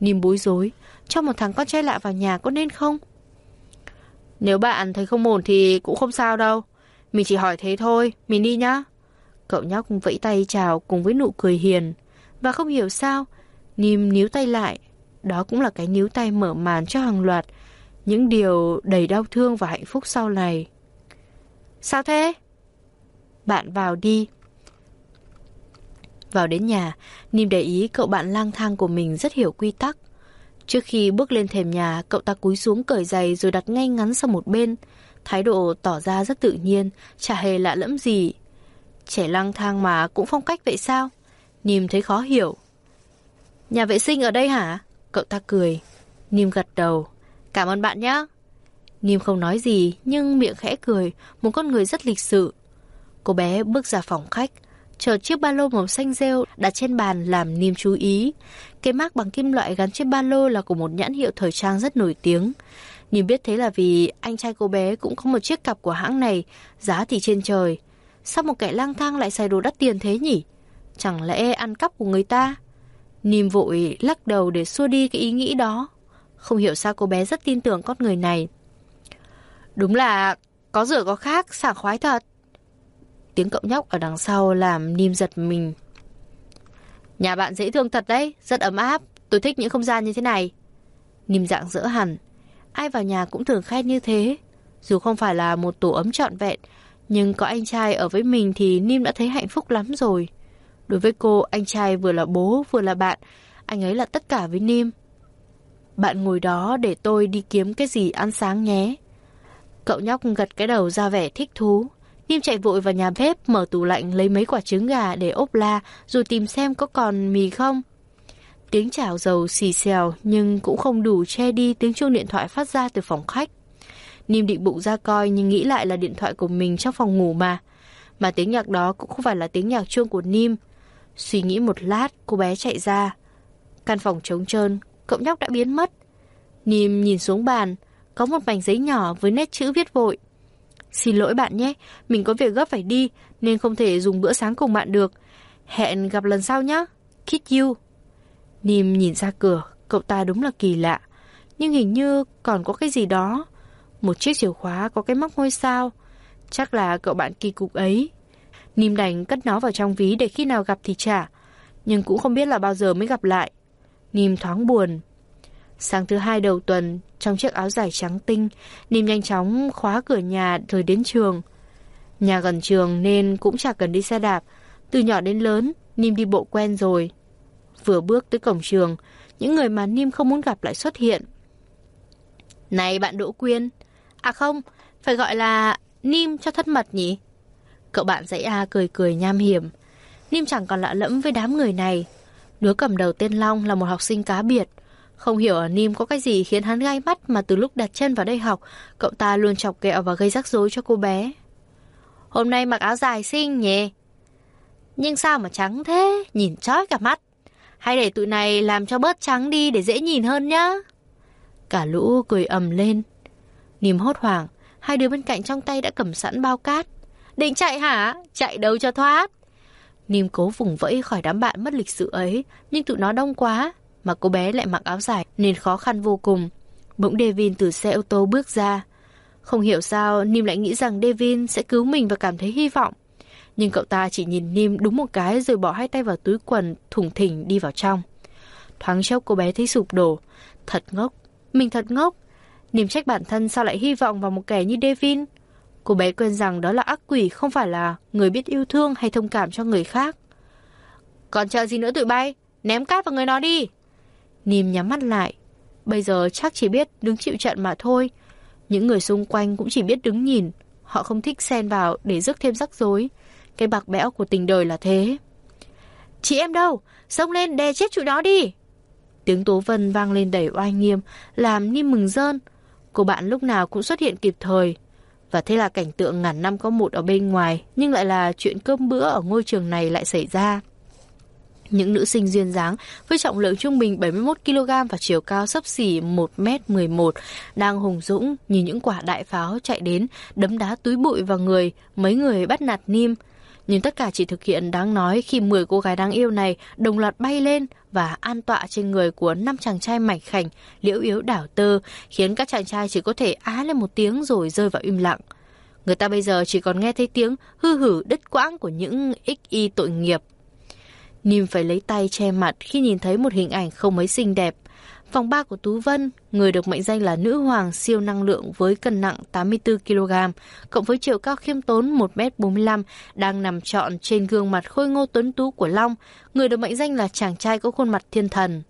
Nìm bối rối, cho một thằng con trai lạ vào nhà có nên không? Nếu bạn thấy không ổn thì cũng không sao đâu. Mình chỉ hỏi thế thôi, mình đi nhá. Cậu nhóc vẫy tay chào cùng với nụ cười hiền. Và không hiểu sao, Nìm níu tay lại. Đó cũng là cái níu tay mở màn cho hàng loạt những điều đầy đau thương và hạnh phúc sau này. Sao thế? Bạn vào đi. Vào đến nhà, Nìm để ý cậu bạn lang thang của mình rất hiểu quy tắc. Trước khi bước lên thềm nhà, cậu ta cúi xuống cởi giày rồi đặt ngay ngắn sang một bên. Thái độ tỏ ra rất tự nhiên, chả hề lạ lẫm gì. Trẻ lang thang mà cũng phong cách vậy sao? Nìm thấy khó hiểu. Nhà vệ sinh ở đây hả? Cậu ta cười. Nìm gật đầu. Cảm ơn bạn nhé. Nìm không nói gì, nhưng miệng khẽ cười, một con người rất lịch sự. Cô bé bước ra phòng khách, chờ chiếc ba lô màu xanh rêu đặt trên bàn làm niềm chú ý. Cái mác bằng kim loại gắn trên ba lô là của một nhãn hiệu thời trang rất nổi tiếng. Nhìn biết thế là vì anh trai cô bé cũng có một chiếc cặp của hãng này, giá thì trên trời. Sao một kẻ lang thang lại xài đồ đắt tiền thế nhỉ? Chẳng lẽ ăn cắp của người ta? Nìm vội lắc đầu để xua đi cái ý nghĩ đó. Không hiểu sao cô bé rất tin tưởng con người này. Đúng là có rửa có khác, sảng khoái thật. Tiếng cậu nhóc ở đằng sau làm Nim giật mình. Nhà bạn dễ thương thật đấy, rất ấm áp. Tôi thích những không gian như thế này. Nim dạng dỡ hẳn. Ai vào nhà cũng thường khen như thế. Dù không phải là một tổ ấm trọn vẹn, nhưng có anh trai ở với mình thì Nim đã thấy hạnh phúc lắm rồi. Đối với cô, anh trai vừa là bố vừa là bạn. Anh ấy là tất cả với Nim. Bạn ngồi đó để tôi đi kiếm cái gì ăn sáng nhé. Cậu nhóc gật cái đầu ra vẻ thích thú. Nim chạy vội vào nhà bếp, mở tủ lạnh lấy mấy quả trứng gà để ốp la, rồi tìm xem có còn mì không. Tiếng chảo dầu xì xèo nhưng cũng không đủ che đi tiếng chuông điện thoại phát ra từ phòng khách. Nim định bụng ra coi nhưng nghĩ lại là điện thoại của mình trong phòng ngủ mà. Mà tiếng nhạc đó cũng không phải là tiếng nhạc chuông của Nim. Suy nghĩ một lát, cô bé chạy ra. Căn phòng trống trơn, cậu nhóc đã biến mất. Nim nhìn xuống bàn, có một mảnh giấy nhỏ với nét chữ viết vội. Xin lỗi bạn nhé, mình có việc gấp phải đi nên không thể dùng bữa sáng cùng bạn được. Hẹn gặp lần sau nhé. Kiss you. Nim nhìn ra cửa, cậu ta đúng là kỳ lạ. Nhưng hình như còn có cái gì đó. Một chiếc chìa khóa có cái móc ngôi sao. Chắc là cậu bạn kỳ cục ấy. Nim đành cất nó vào trong ví để khi nào gặp thì trả. Nhưng cũng không biết là bao giờ mới gặp lại. Nim thoáng buồn. Sáng thứ hai đầu tuần, trong chiếc áo dài trắng tinh, Nìm nhanh chóng khóa cửa nhà rồi đến trường. Nhà gần trường nên cũng chẳng cần đi xe đạp. Từ nhỏ đến lớn, Nìm đi bộ quen rồi. Vừa bước tới cổng trường, những người mà Nìm không muốn gặp lại xuất hiện. Này bạn Đỗ Quyên. À không, phải gọi là Nìm cho thất mật nhỉ? Cậu bạn dãy A cười cười nham hiểm. Nìm chẳng còn lạ lẫm với đám người này. Đứa cầm đầu tên Long là một học sinh cá biệt. Không hiểu ở Nim có cái gì khiến hắn gai mắt mà từ lúc đặt chân vào đây học, cậu ta luôn chọc kẹo và gây rắc rối cho cô bé. Hôm nay mặc áo dài xinh nhỉ? Nhưng sao mà trắng thế, nhìn chói cả mắt. Hay để tụi này làm cho bớt trắng đi để dễ nhìn hơn nhá. Cả lũ cười ầm lên. Nìm hốt hoảng, hai đứa bên cạnh trong tay đã cầm sẵn bao cát. Định chạy hả? Chạy đâu cho thoát. Nim cố vùng vẫy khỏi đám bạn mất lịch sự ấy, nhưng tụi nó đông quá, mà cô bé lại mặc áo dài nên khó khăn vô cùng. Bỗng Devin từ xe ô tô bước ra. Không hiểu sao Nim lại nghĩ rằng Devin sẽ cứu mình và cảm thấy hy vọng. Nhưng cậu ta chỉ nhìn Nim đúng một cái rồi bỏ hai tay vào túi quần, thủng thỉnh đi vào trong. Thoáng chốc cô bé thấy sụp đổ. Thật ngốc, mình thật ngốc. Nim trách bản thân sao lại hy vọng vào một kẻ như Devin. Cô bé quên rằng đó là ác quỷ không phải là người biết yêu thương hay thông cảm cho người khác. Còn chờ gì nữa tụi bay? Ném cát vào người nó đi. Nìm nhắm mắt lại. Bây giờ chắc chỉ biết đứng chịu trận mà thôi. Những người xung quanh cũng chỉ biết đứng nhìn. Họ không thích xen vào để rước thêm rắc rối. Cái bạc bẽo của tình đời là thế. Chị em đâu? Xông lên đè chết tụi đó đi. Tiếng Tố Vân vang lên đầy oai nghiêm, làm Nìm mừng rơn. Cô bạn lúc nào cũng xuất hiện kịp thời. Và thế là cảnh tượng ngàn năm có một ở bên ngoài, nhưng lại là chuyện cơm bữa ở ngôi trường này lại xảy ra. Những nữ sinh duyên dáng với trọng lượng trung bình 71kg và chiều cao sấp xỉ 1m11 đang hùng dũng như những quả đại pháo chạy đến đấm đá túi bụi vào người mấy người bắt nạt Nim. Nhưng tất cả chỉ thực hiện đáng nói khi 10 cô gái đáng yêu này đồng loạt bay lên và an tọa trên người của năm chàng trai mảnh khảnh, liễu yếu đảo tơ, khiến các chàng trai chỉ có thể á lên một tiếng rồi rơi vào im lặng. Người ta bây giờ chỉ còn nghe thấy tiếng hư hử đứt quãng của những ích y tội nghiệp. Nim phải lấy tay che mặt khi nhìn thấy một hình ảnh không mấy xinh đẹp. Phòng 3 của Tú Vân, người được mệnh danh là nữ hoàng siêu năng lượng với cân nặng 84kg, cộng với chiều cao khiêm tốn 1m45, đang nằm trọn trên gương mặt khôi ngô tuấn tú của Long, người được mệnh danh là chàng trai có khuôn mặt thiên thần.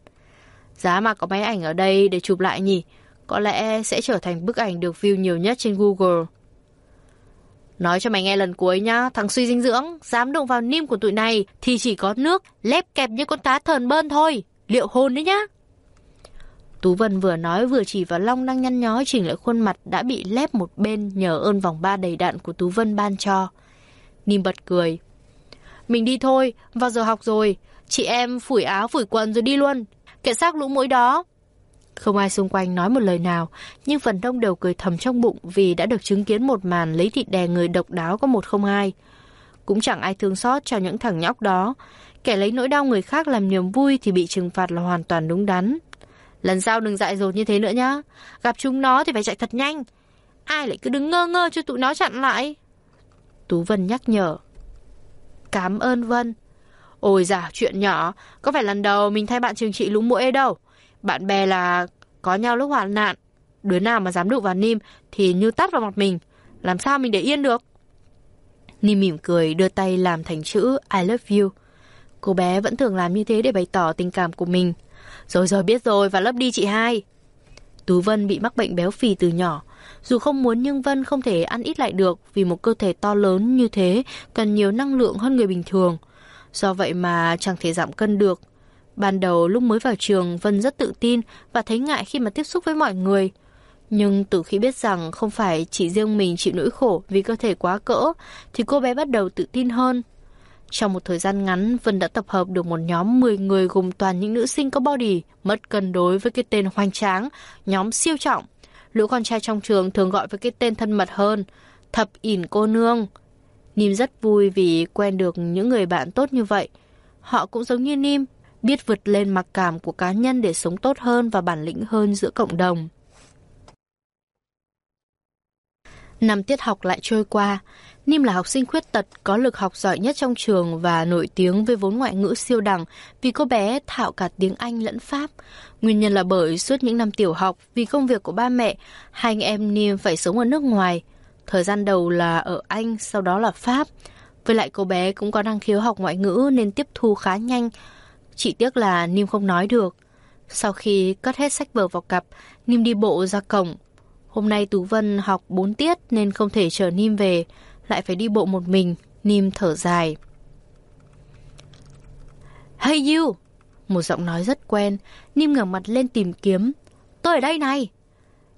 Giá mà có máy ảnh ở đây để chụp lại nhỉ? Có lẽ sẽ trở thành bức ảnh được view nhiều nhất trên Google. Nói cho mày nghe lần cuối nhá, thằng suy dinh dưỡng, dám đụng vào nim của tụi này thì chỉ có nước, lép kẹp như con cá thờn bơn thôi. Liệu hôn đấy nhá. Tú Vân vừa nói vừa chỉ vào Long đang nhăn nhó chỉnh lại khuôn mặt đã bị lép một bên nhờ ơn vòng ba đầy đạn của Tú Vân ban cho. Nim bật cười. Mình đi thôi, vào giờ học rồi. Chị em phủi áo phủi quần rồi đi luôn. Kệ xác lũ mũi đó. Không ai xung quanh nói một lời nào, nhưng phần đông đều cười thầm trong bụng vì đã được chứng kiến một màn lấy thịt đè người độc đáo có một không hai. Cũng chẳng ai thương xót cho những thằng nhóc đó. Kẻ lấy nỗi đau người khác làm niềm vui thì bị trừng phạt là hoàn toàn đúng đắn. Lần sau đừng dại dột như thế nữa nhá. Gặp chúng nó thì phải chạy thật nhanh. Ai lại cứ đứng ngơ ngơ cho tụi nó chặn lại. Tú Vân nhắc nhở. Cảm ơn Vân. Ôi dạ, chuyện nhỏ. Có phải lần đầu mình thay bạn trường trị lúng mũi đâu. Bạn bè là có nhau lúc hoạn nạn. Đứa nào mà dám đụng vào Nim thì như tắt vào mặt mình. Làm sao mình để yên được? Nim mỉm cười đưa tay làm thành chữ I love you. Cô bé vẫn thường làm như thế để bày tỏ tình cảm của mình. Rồi rồi biết rồi, vào lớp đi chị hai. Tú Vân bị mắc bệnh béo phì từ nhỏ. Dù không muốn nhưng Vân không thể ăn ít lại được vì một cơ thể to lớn như thế cần nhiều năng lượng hơn người bình thường. Do vậy mà chẳng thể giảm cân được. Ban đầu lúc mới vào trường, Vân rất tự tin và thấy ngại khi mà tiếp xúc với mọi người. Nhưng từ khi biết rằng không phải chỉ riêng mình chịu nỗi khổ vì cơ thể quá cỡ, thì cô bé bắt đầu tự tin hơn. Trong một thời gian ngắn, Vân đã tập hợp được một nhóm 10 người gồm toàn những nữ sinh có body, mất cân đối với cái tên hoành tráng, nhóm siêu trọng. Lũ con trai trong trường thường gọi với cái tên thân mật hơn, thập ỉn cô nương. Nim rất vui vì quen được những người bạn tốt như vậy. Họ cũng giống như Nim, biết vượt lên mặc cảm của cá nhân để sống tốt hơn và bản lĩnh hơn giữa cộng đồng. Năm tiết học lại trôi qua, Nim là học sinh khuyết tật có lực học giỏi nhất trong trường và nổi tiếng với vốn ngoại ngữ siêu đẳng vì cô bé thạo cả tiếng Anh lẫn Pháp. Nguyên nhân là bởi suốt những năm tiểu học vì công việc của ba mẹ, hai anh em Nim phải sống ở nước ngoài. Thời gian đầu là ở Anh, sau đó là Pháp. Với lại cô bé cũng có năng khiếu học ngoại ngữ nên tiếp thu khá nhanh. Chỉ tiếc là Nim không nói được. Sau khi cất hết sách vở vào cặp, Nim đi bộ ra cổng. Hôm nay Tú Vân học 4 tiết nên không thể chờ Nim về lại phải đi bộ một mình, Nim thở dài. Hey you! Một giọng nói rất quen, Nim ngẩng mặt lên tìm kiếm. Tôi ở đây này!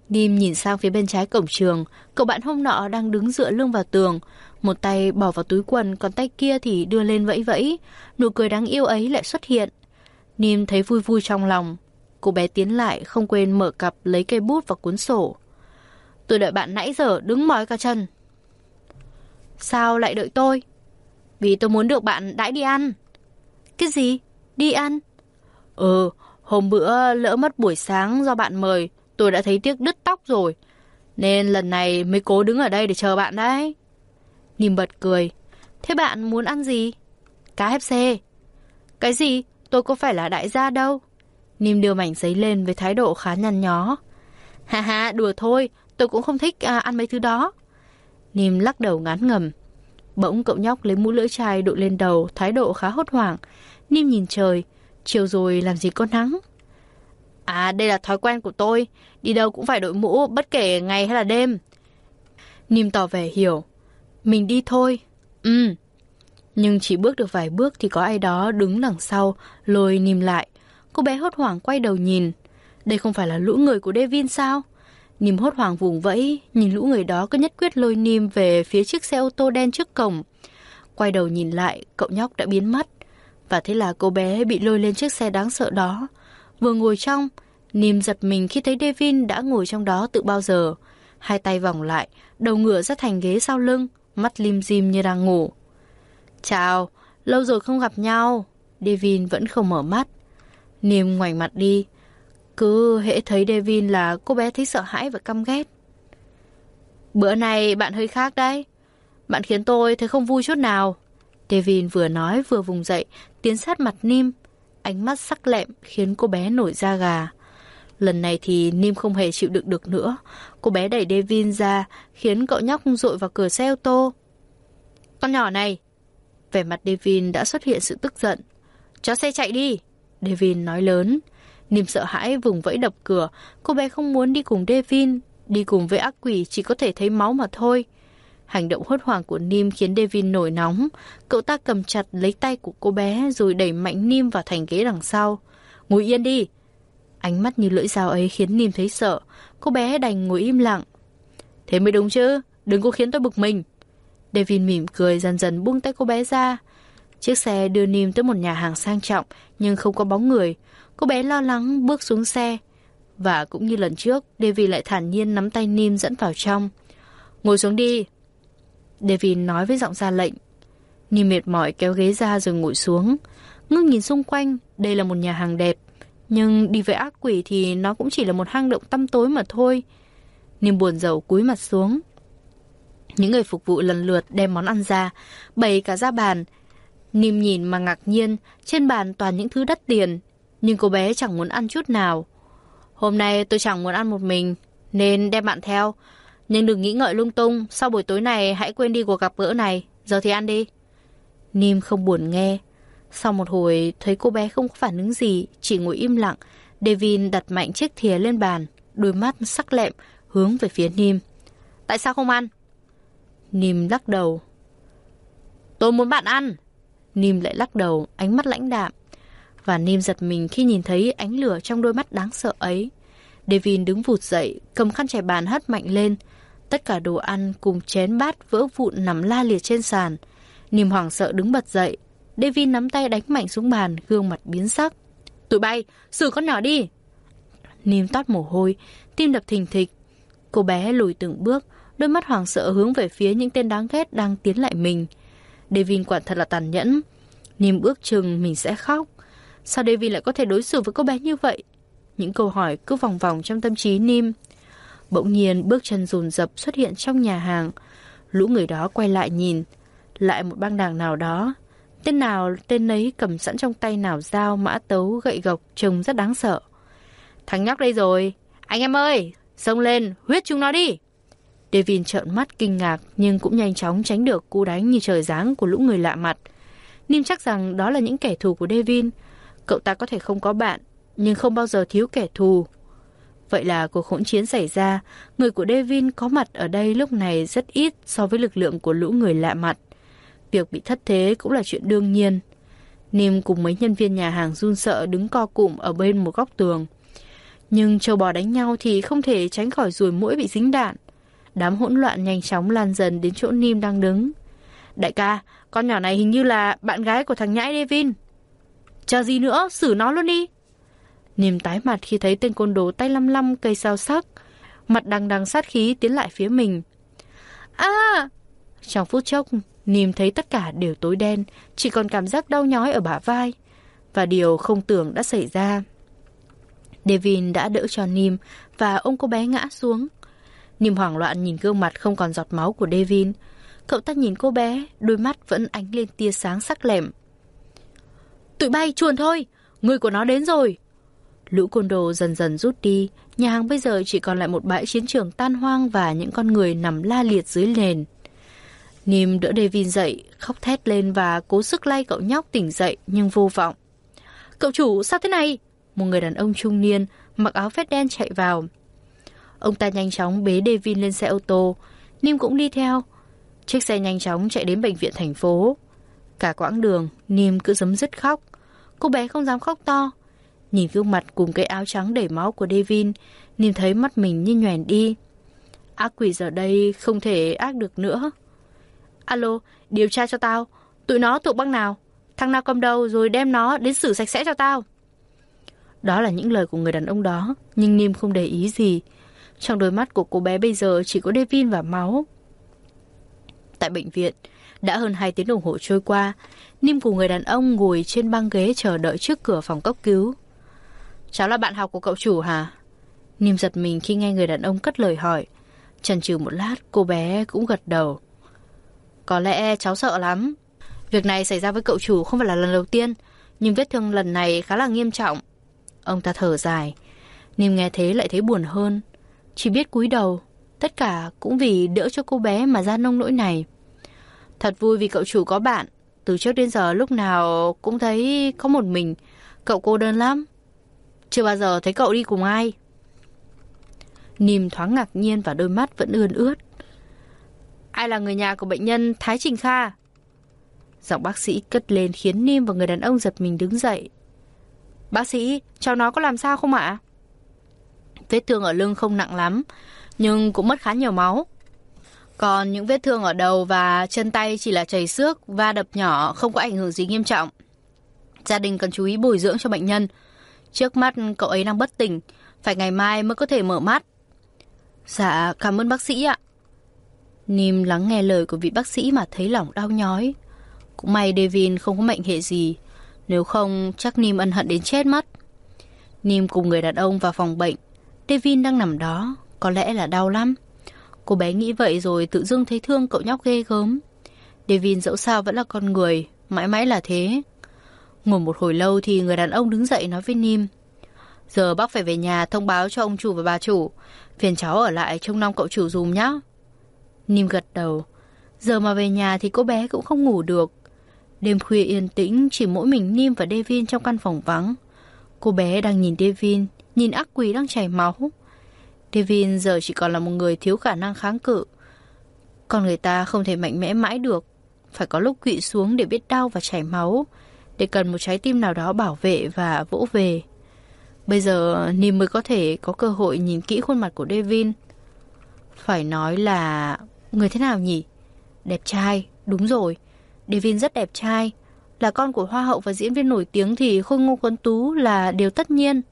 Nim nhìn sang phía bên trái cổng trường, cậu bạn hôm nọ đang đứng dựa lưng vào tường. Một tay bỏ vào túi quần, còn tay kia thì đưa lên vẫy vẫy. Nụ cười đáng yêu ấy lại xuất hiện. Nim thấy vui vui trong lòng. Cô bé tiến lại, không quên mở cặp lấy cây bút và cuốn sổ. Tôi đợi bạn nãy giờ đứng mỏi cả chân. Sao lại đợi tôi? Vì tôi muốn được bạn đãi đi ăn. Cái gì? Đi ăn? Ừ, hôm bữa lỡ mất buổi sáng do bạn mời, tôi đã thấy tiếc đứt tóc rồi. Nên lần này mới cố đứng ở đây để chờ bạn đấy. Nìm bật cười. Thế bạn muốn ăn gì? Cá hép xê. Cái gì? Tôi có phải là đại gia đâu. Nìm đưa mảnh giấy lên với thái độ khá nhăn nhó. Ha ha, đùa thôi, tôi cũng không thích à, ăn mấy thứ đó. Nìm lắc đầu ngán ngầm. Bỗng cậu nhóc lấy mũ lưỡi chai đội lên đầu, thái độ khá hốt hoảng. Nim nhìn trời, chiều rồi làm gì có nắng. À, đây là thói quen của tôi, đi đâu cũng phải đội mũ, bất kể ngày hay là đêm. Nim tỏ vẻ hiểu. Mình đi thôi. Ừ. Nhưng chỉ bước được vài bước thì có ai đó đứng đằng sau, lôi Nim lại. Cô bé hốt hoảng quay đầu nhìn. Đây không phải là lũ người của Devin sao? Nìm hốt hoảng vùng vẫy, nhìn lũ người đó cứ nhất quyết lôi Nìm về phía chiếc xe ô tô đen trước cổng. Quay đầu nhìn lại, cậu nhóc đã biến mất. Và thế là cô bé bị lôi lên chiếc xe đáng sợ đó. Vừa ngồi trong, Nìm giật mình khi thấy Devin đã ngồi trong đó từ bao giờ. Hai tay vòng lại, đầu ngửa ra thành ghế sau lưng, mắt lim dim như đang ngủ. Chào, lâu rồi không gặp nhau. Devin vẫn không mở mắt. Nìm ngoảnh mặt đi, cứ hễ thấy Devin là cô bé thấy sợ hãi và căm ghét. Bữa nay bạn hơi khác đấy. Bạn khiến tôi thấy không vui chút nào. Devin vừa nói vừa vùng dậy, tiến sát mặt Nim. Ánh mắt sắc lẹm khiến cô bé nổi da gà. Lần này thì Nim không hề chịu đựng được nữa. Cô bé đẩy Devin ra, khiến cậu nhóc rội vào cửa xe ô tô. Con nhỏ này! Vẻ mặt Devin đã xuất hiện sự tức giận. Cho xe chạy đi! Devin nói lớn. Nim sợ hãi vùng vẫy đập cửa, cô bé không muốn đi cùng Devin, đi cùng với ác quỷ chỉ có thể thấy máu mà thôi. Hành động hốt hoảng của Nim khiến Devin nổi nóng. Cậu ta cầm chặt lấy tay của cô bé rồi đẩy mạnh Nim vào thành ghế đằng sau. Ngồi yên đi! Ánh mắt như lưỡi dao ấy khiến Nìm thấy sợ. Cô bé đành ngồi im lặng. Thế mới đúng chứ, đừng có khiến tôi bực mình. Devin mỉm cười dần dần buông tay cô bé ra. Chiếc xe đưa Nìm tới một nhà hàng sang trọng nhưng không có bóng người. Cô bé lo lắng bước xuống xe. Và cũng như lần trước, Devin lại thản nhiên nắm tay Nìm dẫn vào trong. Ngồi xuống đi. Devin nói với giọng ra lệnh. Nìm mệt mỏi kéo ghế ra rồi ngồi xuống. Ngưng nhìn xung quanh, đây là một nhà hàng đẹp. Nhưng đi với ác quỷ thì nó cũng chỉ là một hang động tăm tối mà thôi. Niêm buồn rầu cúi mặt xuống. Những người phục vụ lần lượt đem món ăn ra, bày cả ra bàn. Niêm nhìn mà ngạc nhiên, trên bàn toàn những thứ đắt tiền, nhưng cô bé chẳng muốn ăn chút nào. Hôm nay tôi chẳng muốn ăn một mình, nên đem bạn theo. Nhưng đừng nghĩ ngợi lung tung, sau buổi tối này hãy quên đi cuộc gặp gỡ này, giờ thì ăn đi. Nim không buồn nghe. Sau một hồi, thấy cô bé không có phản ứng gì, chỉ ngồi im lặng. Devin đặt mạnh chiếc thìa lên bàn, đôi mắt sắc lẹm, hướng về phía Nim. Tại sao không ăn? Nim lắc đầu. Tôi muốn bạn ăn. Nim lại lắc đầu, ánh mắt lãnh đạm và Nim giật mình khi nhìn thấy ánh lửa trong đôi mắt đáng sợ ấy. Devin đứng vụt dậy, cầm khăn chải bàn hất mạnh lên. Tất cả đồ ăn cùng chén bát vỡ vụn nằm la liệt trên sàn. Nim hoảng sợ đứng bật dậy. Devin nắm tay đánh mạnh xuống bàn, gương mặt biến sắc. Tụi bay, xử con nhỏ đi! Nim toát mồ hôi, tim đập thình thịch. Cô bé lùi từng bước, đôi mắt hoảng sợ hướng về phía những tên đáng ghét đang tiến lại mình. Devin quả thật là tàn nhẫn. Nim bước chừng mình sẽ khóc. Sao David lại có thể đối xử với cô bé như vậy? Những câu hỏi cứ vòng vòng trong tâm trí Nim. Bỗng nhiên bước chân rùn rập xuất hiện trong nhà hàng. Lũ người đó quay lại nhìn. Lại một băng đảng nào đó. Tên nào tên nấy cầm sẵn trong tay nào dao, mã tấu, gậy gộc trông rất đáng sợ. Thằng nhóc đây rồi. Anh em ơi, xông lên, huyết chúng nó đi. Devin trợn mắt kinh ngạc nhưng cũng nhanh chóng tránh được cú đánh như trời giáng của lũ người lạ mặt. Nim chắc rằng đó là những kẻ thù của Devin. Cậu ta có thể không có bạn, nhưng không bao giờ thiếu kẻ thù. Vậy là cuộc hỗn chiến xảy ra, người của Devin có mặt ở đây lúc này rất ít so với lực lượng của lũ người lạ mặt. Việc bị thất thế cũng là chuyện đương nhiên. Nim cùng mấy nhân viên nhà hàng run sợ đứng co cụm ở bên một góc tường. Nhưng châu bò đánh nhau thì không thể tránh khỏi ruồi mũi bị dính đạn. Đám hỗn loạn nhanh chóng lan dần đến chỗ Nim đang đứng. Đại ca, con nhỏ này hình như là bạn gái của thằng nhãi Devin. Chờ gì nữa, xử nó luôn đi. Niềm tái mặt khi thấy tên côn đồ tay lăm lăm cây sao sắc, mặt đằng đằng sát khí tiến lại phía mình. À! Trong phút chốc, Nìm thấy tất cả đều tối đen, chỉ còn cảm giác đau nhói ở bả vai. Và điều không tưởng đã xảy ra. Devin đã đỡ cho Nìm và ông cô bé ngã xuống. Nìm hoảng loạn nhìn gương mặt không còn giọt máu của Devin. Cậu ta nhìn cô bé, đôi mắt vẫn ánh lên tia sáng sắc lẹm. Tụi bay chuồn thôi, người của nó đến rồi. Lũ côn đồ dần dần rút đi, nhà hàng bây giờ chỉ còn lại một bãi chiến trường tan hoang và những con người nằm la liệt dưới nền. Nim đỡ Devin dậy, khóc thét lên và cố sức lay cậu nhóc tỉnh dậy nhưng vô vọng. Cậu chủ, sao thế này? Một người đàn ông trung niên, mặc áo vest đen chạy vào. Ông ta nhanh chóng bế Devin lên xe ô tô. Nim cũng đi theo. Chiếc xe nhanh chóng chạy đến bệnh viện thành phố. Cả quãng đường, Nim cứ giấm dứt khóc. Cô bé không dám khóc to. Nhìn gương mặt cùng cái áo trắng đầy máu của Devin, Nim thấy mắt mình như nhoèn đi. Ác quỷ giờ đây không thể ác được nữa. Alo, điều tra cho tao. Tụi nó thuộc băng nào? Thằng nào cầm đầu rồi đem nó đến xử sạch sẽ cho tao. Đó là những lời của người đàn ông đó, nhưng Nim không để ý gì. Trong đôi mắt của cô bé bây giờ chỉ có Devin và máu. Tại bệnh viện, đã hơn 2 tiếng đồng hồ trôi qua, Nim cùng người đàn ông ngồi trên băng ghế chờ đợi trước cửa phòng cấp cứu. Cháu là bạn học của cậu chủ hả? Nim giật mình khi nghe người đàn ông cất lời hỏi. Chần chừ một lát, cô bé cũng gật đầu. Có lẽ cháu sợ lắm. Việc này xảy ra với cậu chủ không phải là lần đầu tiên, nhưng vết thương lần này khá là nghiêm trọng. Ông ta thở dài. Niềm nghe thế lại thấy buồn hơn. Chỉ biết cúi đầu. Tất cả cũng vì đỡ cho cô bé mà ra nông nỗi này. Thật vui vì cậu chủ có bạn. Từ trước đến giờ lúc nào cũng thấy có một mình. Cậu cô đơn lắm. Chưa bao giờ thấy cậu đi cùng ai. Nìm thoáng ngạc nhiên và đôi mắt vẫn ươn ướt. Ai là người nhà của bệnh nhân Thái Trình Kha? Giọng bác sĩ cất lên khiến Nim và người đàn ông giật mình đứng dậy. Bác sĩ, cháu nó có làm sao không ạ? Vết thương ở lưng không nặng lắm, nhưng cũng mất khá nhiều máu. Còn những vết thương ở đầu và chân tay chỉ là chảy xước, va đập nhỏ, không có ảnh hưởng gì nghiêm trọng. Gia đình cần chú ý bồi dưỡng cho bệnh nhân. Trước mắt cậu ấy đang bất tỉnh, phải ngày mai mới có thể mở mắt. Dạ, cảm ơn bác sĩ ạ. Nim lắng nghe lời của vị bác sĩ mà thấy lòng đau nhói. Cũng may Devin không có mệnh hệ gì, nếu không chắc Nim ân hận đến chết mất. Nim cùng người đàn ông vào phòng bệnh. Devin đang nằm đó, có lẽ là đau lắm. Cô bé nghĩ vậy rồi tự dưng thấy thương cậu nhóc ghê gớm. Devin dẫu sao vẫn là con người, mãi mãi là thế. Ngồi một hồi lâu thì người đàn ông đứng dậy nói với Nim. Giờ bác phải về nhà thông báo cho ông chủ và bà chủ. Phiền cháu ở lại trông nom cậu chủ dùm nhá. Nim gật đầu. Giờ mà về nhà thì cô bé cũng không ngủ được. Đêm khuya yên tĩnh, chỉ mỗi mình Nim và Devin trong căn phòng vắng. Cô bé đang nhìn Devin, nhìn ác quỷ đang chảy máu. Devin giờ chỉ còn là một người thiếu khả năng kháng cự. Còn người ta không thể mạnh mẽ mãi được. Phải có lúc quỵ xuống để biết đau và chảy máu. Để cần một trái tim nào đó bảo vệ và vỗ về. Bây giờ Nim mới có thể có cơ hội nhìn kỹ khuôn mặt của Devin. Phải nói là... Người thế nào nhỉ? Đẹp trai, đúng rồi. Devin rất đẹp trai. Là con của hoa hậu và diễn viên nổi tiếng thì khôi ngô Quấn tú là điều tất nhiên.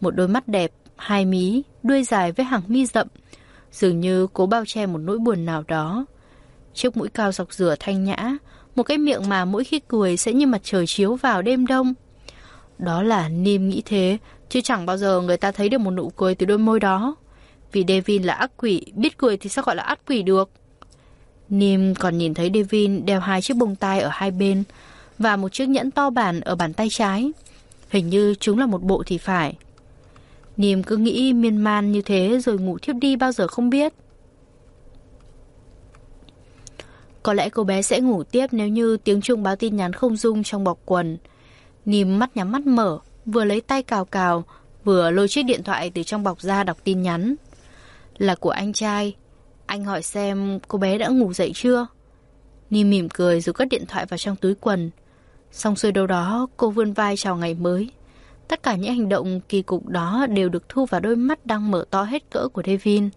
Một đôi mắt đẹp, hai mí, đuôi dài với hàng mi rậm, dường như cố bao che một nỗi buồn nào đó. Chiếc mũi cao dọc rửa thanh nhã, một cái miệng mà mỗi khi cười sẽ như mặt trời chiếu vào đêm đông. Đó là Nim nghĩ thế, chứ chẳng bao giờ người ta thấy được một nụ cười từ đôi môi đó. Vì Devin là ác quỷ, biết cười thì sao gọi là ác quỷ được. Nim còn nhìn thấy Devin đeo hai chiếc bông tai ở hai bên và một chiếc nhẫn to bản ở bàn tay trái. Hình như chúng là một bộ thì phải. Nim cứ nghĩ miên man như thế rồi ngủ thiếp đi bao giờ không biết. Có lẽ cô bé sẽ ngủ tiếp nếu như tiếng chuông báo tin nhắn không rung trong bọc quần. Nìm mắt nhắm mắt mở, vừa lấy tay cào cào, vừa lôi chiếc điện thoại từ trong bọc ra đọc tin nhắn. Là của anh trai, anh hỏi xem cô bé đã ngủ dậy chưa? Ni mỉm cười rồi cất điện thoại vào trong túi quần. Xong xuôi đâu đó, cô vươn vai chào ngày mới. Tất cả những hành động kỳ cục đó đều được thu vào đôi mắt đang mở to hết cỡ của Devin.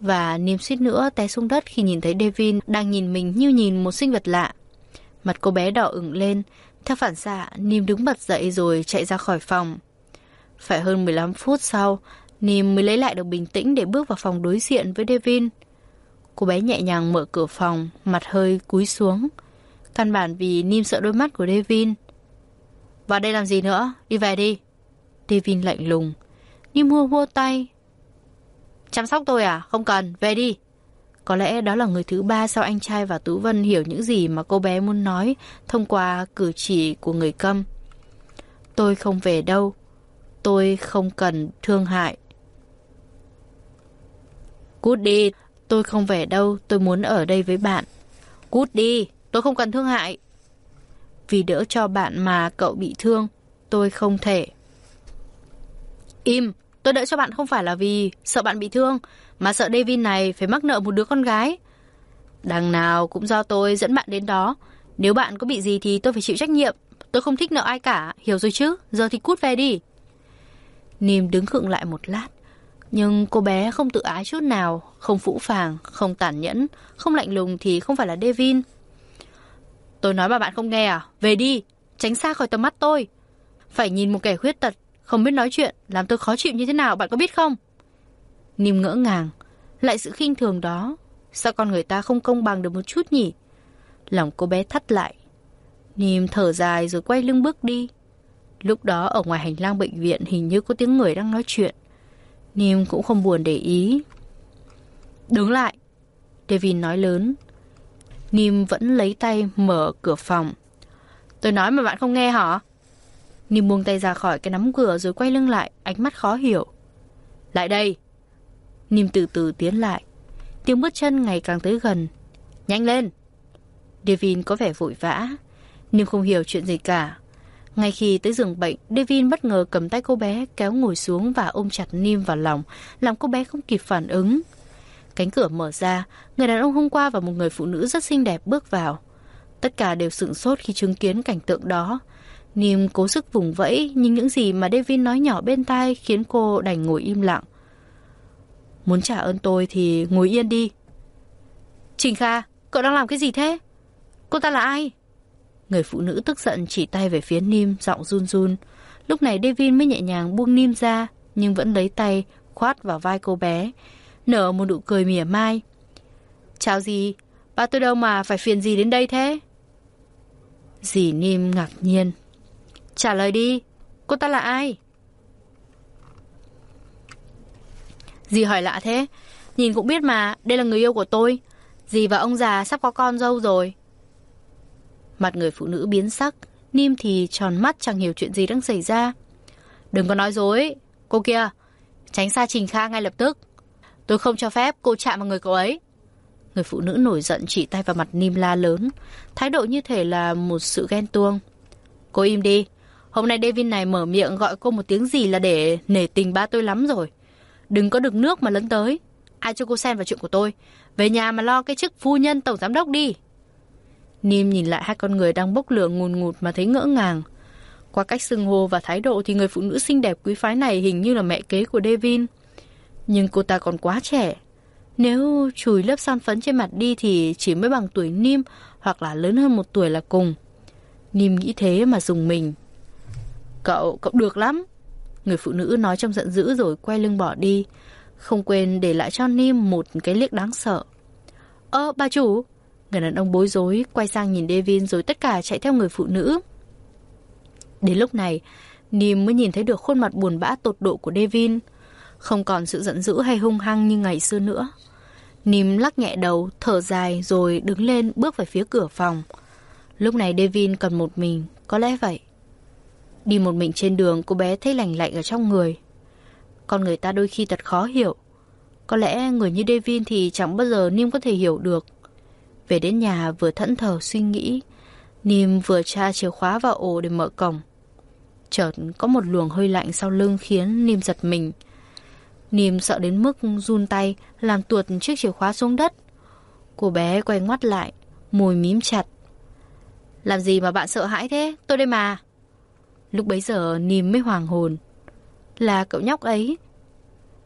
Và niềm suýt nữa té xuống đất khi nhìn thấy Devin đang nhìn mình như nhìn một sinh vật lạ. Mặt cô bé đỏ ửng lên, theo phản xạ, Niêm đứng bật dậy rồi chạy ra khỏi phòng. Phải hơn 15 phút sau, Nim mới lấy lại được bình tĩnh để bước vào phòng đối diện với Devin. Cô bé nhẹ nhàng mở cửa phòng, mặt hơi cúi xuống. Căn bản vì Nim sợ đôi mắt của Devin. Vào đây làm gì nữa? Đi về đi. Devin lạnh lùng. Nim mua vô tay. Chăm sóc tôi à? Không cần, về đi. Có lẽ đó là người thứ ba sau anh trai và Tú Vân hiểu những gì mà cô bé muốn nói thông qua cử chỉ của người câm. Tôi không về đâu. Tôi không cần thương hại. Cút đi, tôi không về đâu, tôi muốn ở đây với bạn. Cút đi, tôi không cần thương hại. Vì đỡ cho bạn mà cậu bị thương, tôi không thể. Im, tôi đỡ cho bạn không phải là vì sợ bạn bị thương, mà sợ David này phải mắc nợ một đứa con gái. Đằng nào cũng do tôi dẫn bạn đến đó. Nếu bạn có bị gì thì tôi phải chịu trách nhiệm. Tôi không thích nợ ai cả, hiểu rồi chứ? Giờ thì cút về đi. Nìm đứng khựng lại một lát. Nhưng cô bé không tự ái chút nào, không phũ phàng, không tàn nhẫn, không lạnh lùng thì không phải là Devin. Tôi nói mà bạn không nghe à? Về đi, tránh xa khỏi tầm mắt tôi. Phải nhìn một kẻ khuyết tật, không biết nói chuyện, làm tôi khó chịu như thế nào, bạn có biết không? Nìm ngỡ ngàng, lại sự khinh thường đó. Sao con người ta không công bằng được một chút nhỉ? Lòng cô bé thắt lại. Nìm thở dài rồi quay lưng bước đi. Lúc đó ở ngoài hành lang bệnh viện hình như có tiếng người đang nói chuyện. Nim cũng không buồn để ý. Đứng lại. Devin nói lớn. Nim vẫn lấy tay mở cửa phòng. Tôi nói mà bạn không nghe hả? Nim buông tay ra khỏi cái nắm cửa rồi quay lưng lại, ánh mắt khó hiểu. Lại đây. Nim từ từ tiến lại. Tiếng bước chân ngày càng tới gần. Nhanh lên. Devin có vẻ vội vã. Nim không hiểu chuyện gì cả. Ngay khi tới giường bệnh, Devin bất ngờ cầm tay cô bé kéo ngồi xuống và ôm chặt Nim vào lòng, làm cô bé không kịp phản ứng. Cánh cửa mở ra, người đàn ông hôm qua và một người phụ nữ rất xinh đẹp bước vào. Tất cả đều sửng sốt khi chứng kiến cảnh tượng đó. Nim cố sức vùng vẫy, nhưng những gì mà Devin nói nhỏ bên tai khiến cô đành ngồi im lặng. Muốn trả ơn tôi thì ngồi yên đi. Trình Kha, cậu đang làm cái gì thế? Cô ta là ai? Người phụ nữ tức giận chỉ tay về phía Nim, giọng run run. Lúc này Devin mới nhẹ nhàng buông Nim ra, nhưng vẫn lấy tay khoát vào vai cô bé, nở một nụ cười mỉa mai. Chào gì? Ba tôi đâu mà phải phiền gì đến đây thế? Dì Nim ngạc nhiên. Trả lời đi, cô ta là ai? Dì hỏi lạ thế, nhìn cũng biết mà, đây là người yêu của tôi. Dì và ông già sắp có con dâu rồi. Mặt người phụ nữ biến sắc, Nim thì tròn mắt chẳng hiểu chuyện gì đang xảy ra. Đừng có nói dối, cô kia, tránh xa Trình Kha ngay lập tức. Tôi không cho phép cô chạm vào người cậu ấy. Người phụ nữ nổi giận chỉ tay vào mặt Nim la lớn, thái độ như thể là một sự ghen tuông. Cô im đi, hôm nay David này mở miệng gọi cô một tiếng gì là để nể tình ba tôi lắm rồi. Đừng có được nước mà lấn tới. Ai cho cô xen vào chuyện của tôi? Về nhà mà lo cái chức phu nhân tổng giám đốc đi. Nim nhìn lại hai con người đang bốc lửa ngùn ngụt mà thấy ngỡ ngàng. Qua cách xưng hô và thái độ thì người phụ nữ xinh đẹp quý phái này hình như là mẹ kế của Devin. Nhưng cô ta còn quá trẻ. Nếu chùi lớp son phấn trên mặt đi thì chỉ mới bằng tuổi Nim hoặc là lớn hơn một tuổi là cùng. Nim nghĩ thế mà dùng mình. Cậu, cậu được lắm. Người phụ nữ nói trong giận dữ rồi quay lưng bỏ đi. Không quên để lại cho Nim một cái liếc đáng sợ. Ơ, bà chủ, Người đàn ông bối rối, quay sang nhìn Devin rồi tất cả chạy theo người phụ nữ. Đến lúc này, Nim mới nhìn thấy được khuôn mặt buồn bã tột độ của Devin. Không còn sự giận dữ hay hung hăng như ngày xưa nữa. Nim lắc nhẹ đầu, thở dài rồi đứng lên bước về phía cửa phòng. Lúc này Devin cần một mình, có lẽ vậy. Đi một mình trên đường, cô bé thấy lành lạnh ở trong người. Con người ta đôi khi thật khó hiểu. Có lẽ người như Devin thì chẳng bao giờ Nim có thể hiểu được. Về đến nhà vừa thẫn thờ suy nghĩ Nìm vừa tra chìa khóa vào ổ để mở cổng. Chợt có một luồng hơi lạnh sau lưng khiến Nìm giật mình. Nìm sợ đến mức run tay, Làm tuột chiếc chìa khóa xuống đất. Cô bé quay ngoắt lại, Môi mím chặt. Làm gì mà bạn sợ hãi thế? Tôi đây mà. Lúc bấy giờ Nìm mới hoàng hồn. Là cậu nhóc ấy.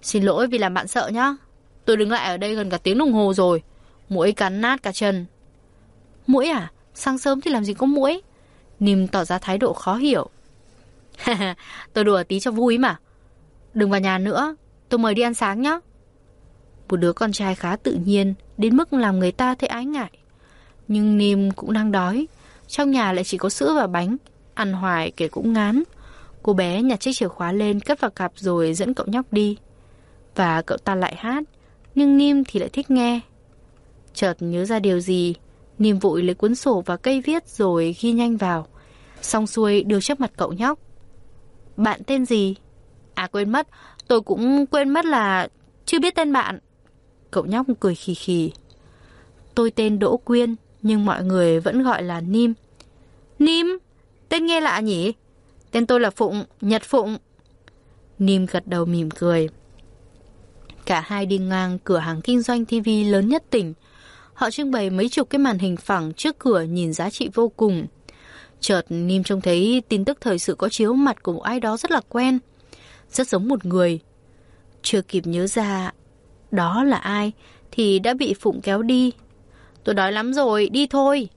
Xin lỗi vì làm bạn sợ nhá. Tôi đứng lại ở đây gần cả tiếng đồng hồ rồi. Mũi cắn nát cả chân. Mũi à? Sáng sớm thì làm gì có mũi? Nìm tỏ ra thái độ khó hiểu. tôi đùa tí cho vui mà. Đừng vào nhà nữa, tôi mời đi ăn sáng nhé. Một đứa con trai khá tự nhiên, đến mức làm người ta thấy ái ngại. Nhưng Nìm cũng đang đói. Trong nhà lại chỉ có sữa và bánh. Ăn hoài kể cũng ngán. Cô bé nhặt chiếc chìa khóa lên cất vào cặp rồi dẫn cậu nhóc đi. Và cậu ta lại hát. Nhưng Nim thì lại thích nghe. Chợt nhớ ra điều gì. Niềm vội lấy cuốn sổ và cây viết rồi ghi nhanh vào. Xong xuôi đưa trước mặt cậu nhóc. Bạn tên gì? À quên mất, tôi cũng quên mất là chưa biết tên bạn. Cậu nhóc cười khì khì. Tôi tên Đỗ Quyên, nhưng mọi người vẫn gọi là Nim. Nim? Tên nghe lạ nhỉ? Tên tôi là Phụng, Nhật Phụng. Nim gật đầu mỉm cười. Cả hai đi ngang cửa hàng kinh doanh TV lớn nhất tỉnh. Họ trưng bày mấy chục cái màn hình phẳng trước cửa nhìn giá trị vô cùng. Chợt Nim trông thấy tin tức thời sự có chiếu mặt của một ai đó rất là quen. Rất giống một người. Chưa kịp nhớ ra đó là ai thì đã bị Phụng kéo đi. Tôi đói lắm rồi, đi thôi.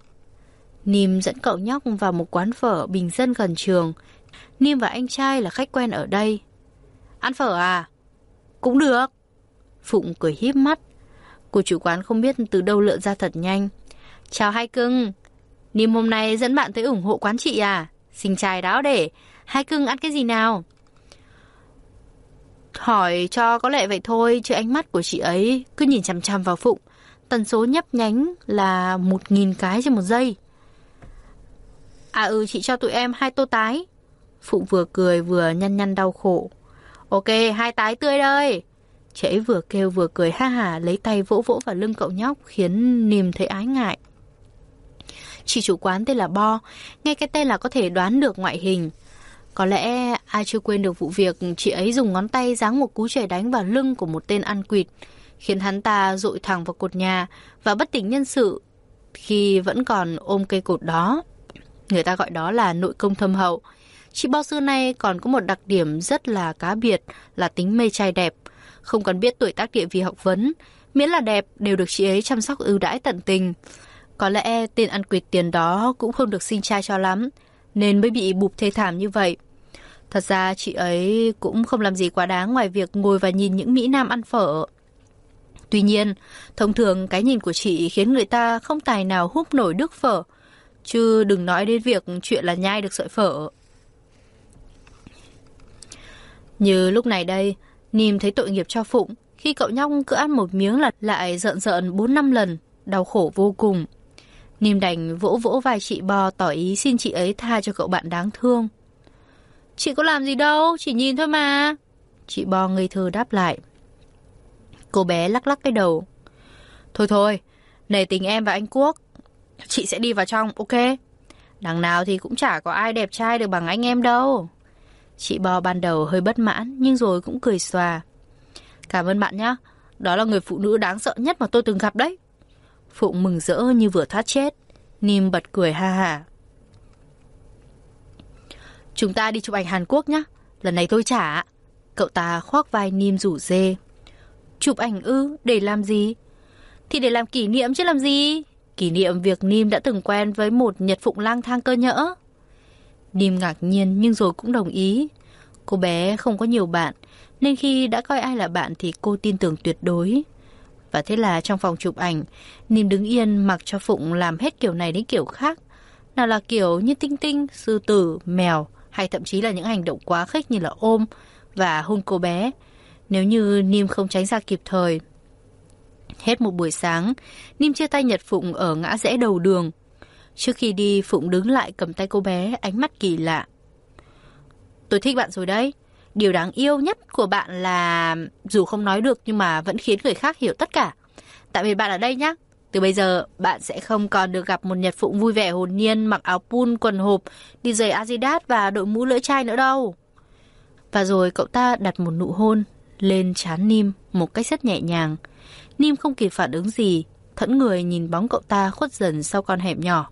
Nim dẫn cậu nhóc vào một quán phở bình dân gần trường. Nim và anh trai là khách quen ở đây. Ăn phở à? Cũng được. Phụng cười híp mắt. Cô chủ quán không biết từ đâu lượn ra thật nhanh. Chào hai cưng. Nim hôm nay dẫn bạn tới ủng hộ quán chị à? Xin trai đáo để. Hai cưng ăn cái gì nào? Hỏi cho có lẽ vậy thôi, chứ ánh mắt của chị ấy cứ nhìn chằm chằm vào Phụng. Tần số nhấp nhánh là một nghìn cái trên một giây. À ừ, chị cho tụi em hai tô tái. Phụng vừa cười vừa nhăn nhăn đau khổ. Ok, hai tái tươi đây. Chị ấy vừa kêu vừa cười ha hà lấy tay vỗ vỗ vào lưng cậu nhóc khiến niềm thấy ái ngại. Chị chủ quán tên là Bo, nghe cái tên là có thể đoán được ngoại hình. Có lẽ ai chưa quên được vụ việc chị ấy dùng ngón tay giáng một cú chảy đánh vào lưng của một tên ăn quỵt, khiến hắn ta dội thẳng vào cột nhà và bất tỉnh nhân sự khi vẫn còn ôm cây cột đó. Người ta gọi đó là nội công thâm hậu. Chị bo xưa nay còn có một đặc điểm rất là cá biệt là tính mê trai đẹp. Không cần biết tuổi tác địa vị học vấn, miễn là đẹp đều được chị ấy chăm sóc ưu đãi tận tình. Có lẽ tên ăn quỵt tiền đó cũng không được sinh trai cho lắm, nên mới bị bụp thê thảm như vậy. Thật ra chị ấy cũng không làm gì quá đáng ngoài việc ngồi và nhìn những Mỹ Nam ăn phở. Tuy nhiên, thông thường cái nhìn của chị khiến người ta không tài nào húp nổi đức phở, chứ đừng nói đến việc chuyện là nhai được sợi phở. Như lúc này đây, Nìm thấy tội nghiệp cho Phụng, khi cậu nhóc cứ ăn một miếng là lại giận giận 4 năm lần, đau khổ vô cùng. Nìm đành vỗ vỗ vai chị Bò tỏ ý xin chị ấy tha cho cậu bạn đáng thương. Chị có làm gì đâu, chỉ nhìn thôi mà. Chị Bo ngây thơ đáp lại. Cô bé lắc lắc cái đầu. Thôi thôi, nể tình em và anh Quốc. Chị sẽ đi vào trong, ok? Đằng nào thì cũng chả có ai đẹp trai được bằng anh em đâu. Chị Bo ban đầu hơi bất mãn, nhưng rồi cũng cười xòa. Cảm ơn bạn nhé. Đó là người phụ nữ đáng sợ nhất mà tôi từng gặp đấy. Phụng mừng rỡ như vừa thoát chết. Nim bật cười ha ha. Chúng ta đi chụp ảnh Hàn Quốc nhé. Lần này tôi trả. Cậu ta khoác vai Nim rủ dê. Chụp ảnh ư? Để làm gì? Thì để làm kỷ niệm chứ làm gì? Kỷ niệm việc Nim đã từng quen với một nhật phụng lang thang cơ nhỡ. Nim ngạc nhiên nhưng rồi cũng đồng ý. Cô bé không có nhiều bạn, nên khi đã coi ai là bạn thì cô tin tưởng tuyệt đối. Và thế là trong phòng chụp ảnh, Nìm đứng yên mặc cho Phụng làm hết kiểu này đến kiểu khác. Nào là kiểu như tinh tinh, sư tử, mèo, hay thậm chí là những hành động quá khích như là ôm và hôn cô bé, nếu như Nìm không tránh ra kịp thời. Hết một buổi sáng, Nìm chia tay Nhật Phụng ở ngã rẽ đầu đường. Trước khi đi, Phụng đứng lại cầm tay cô bé, ánh mắt kỳ lạ. Tôi thích bạn rồi đấy. Điều đáng yêu nhất của bạn là dù không nói được nhưng mà vẫn khiến người khác hiểu tất cả. Tại vì bạn ở đây nhé. Từ bây giờ, bạn sẽ không còn được gặp một nhật phụng vui vẻ hồn nhiên mặc áo pun, quần hộp, đi giày Adidas và đội mũ lưỡi chai nữa đâu. Và rồi cậu ta đặt một nụ hôn lên chán Nim một cách rất nhẹ nhàng. Nim không kịp phản ứng gì, thẫn người nhìn bóng cậu ta khuất dần sau con hẻm nhỏ.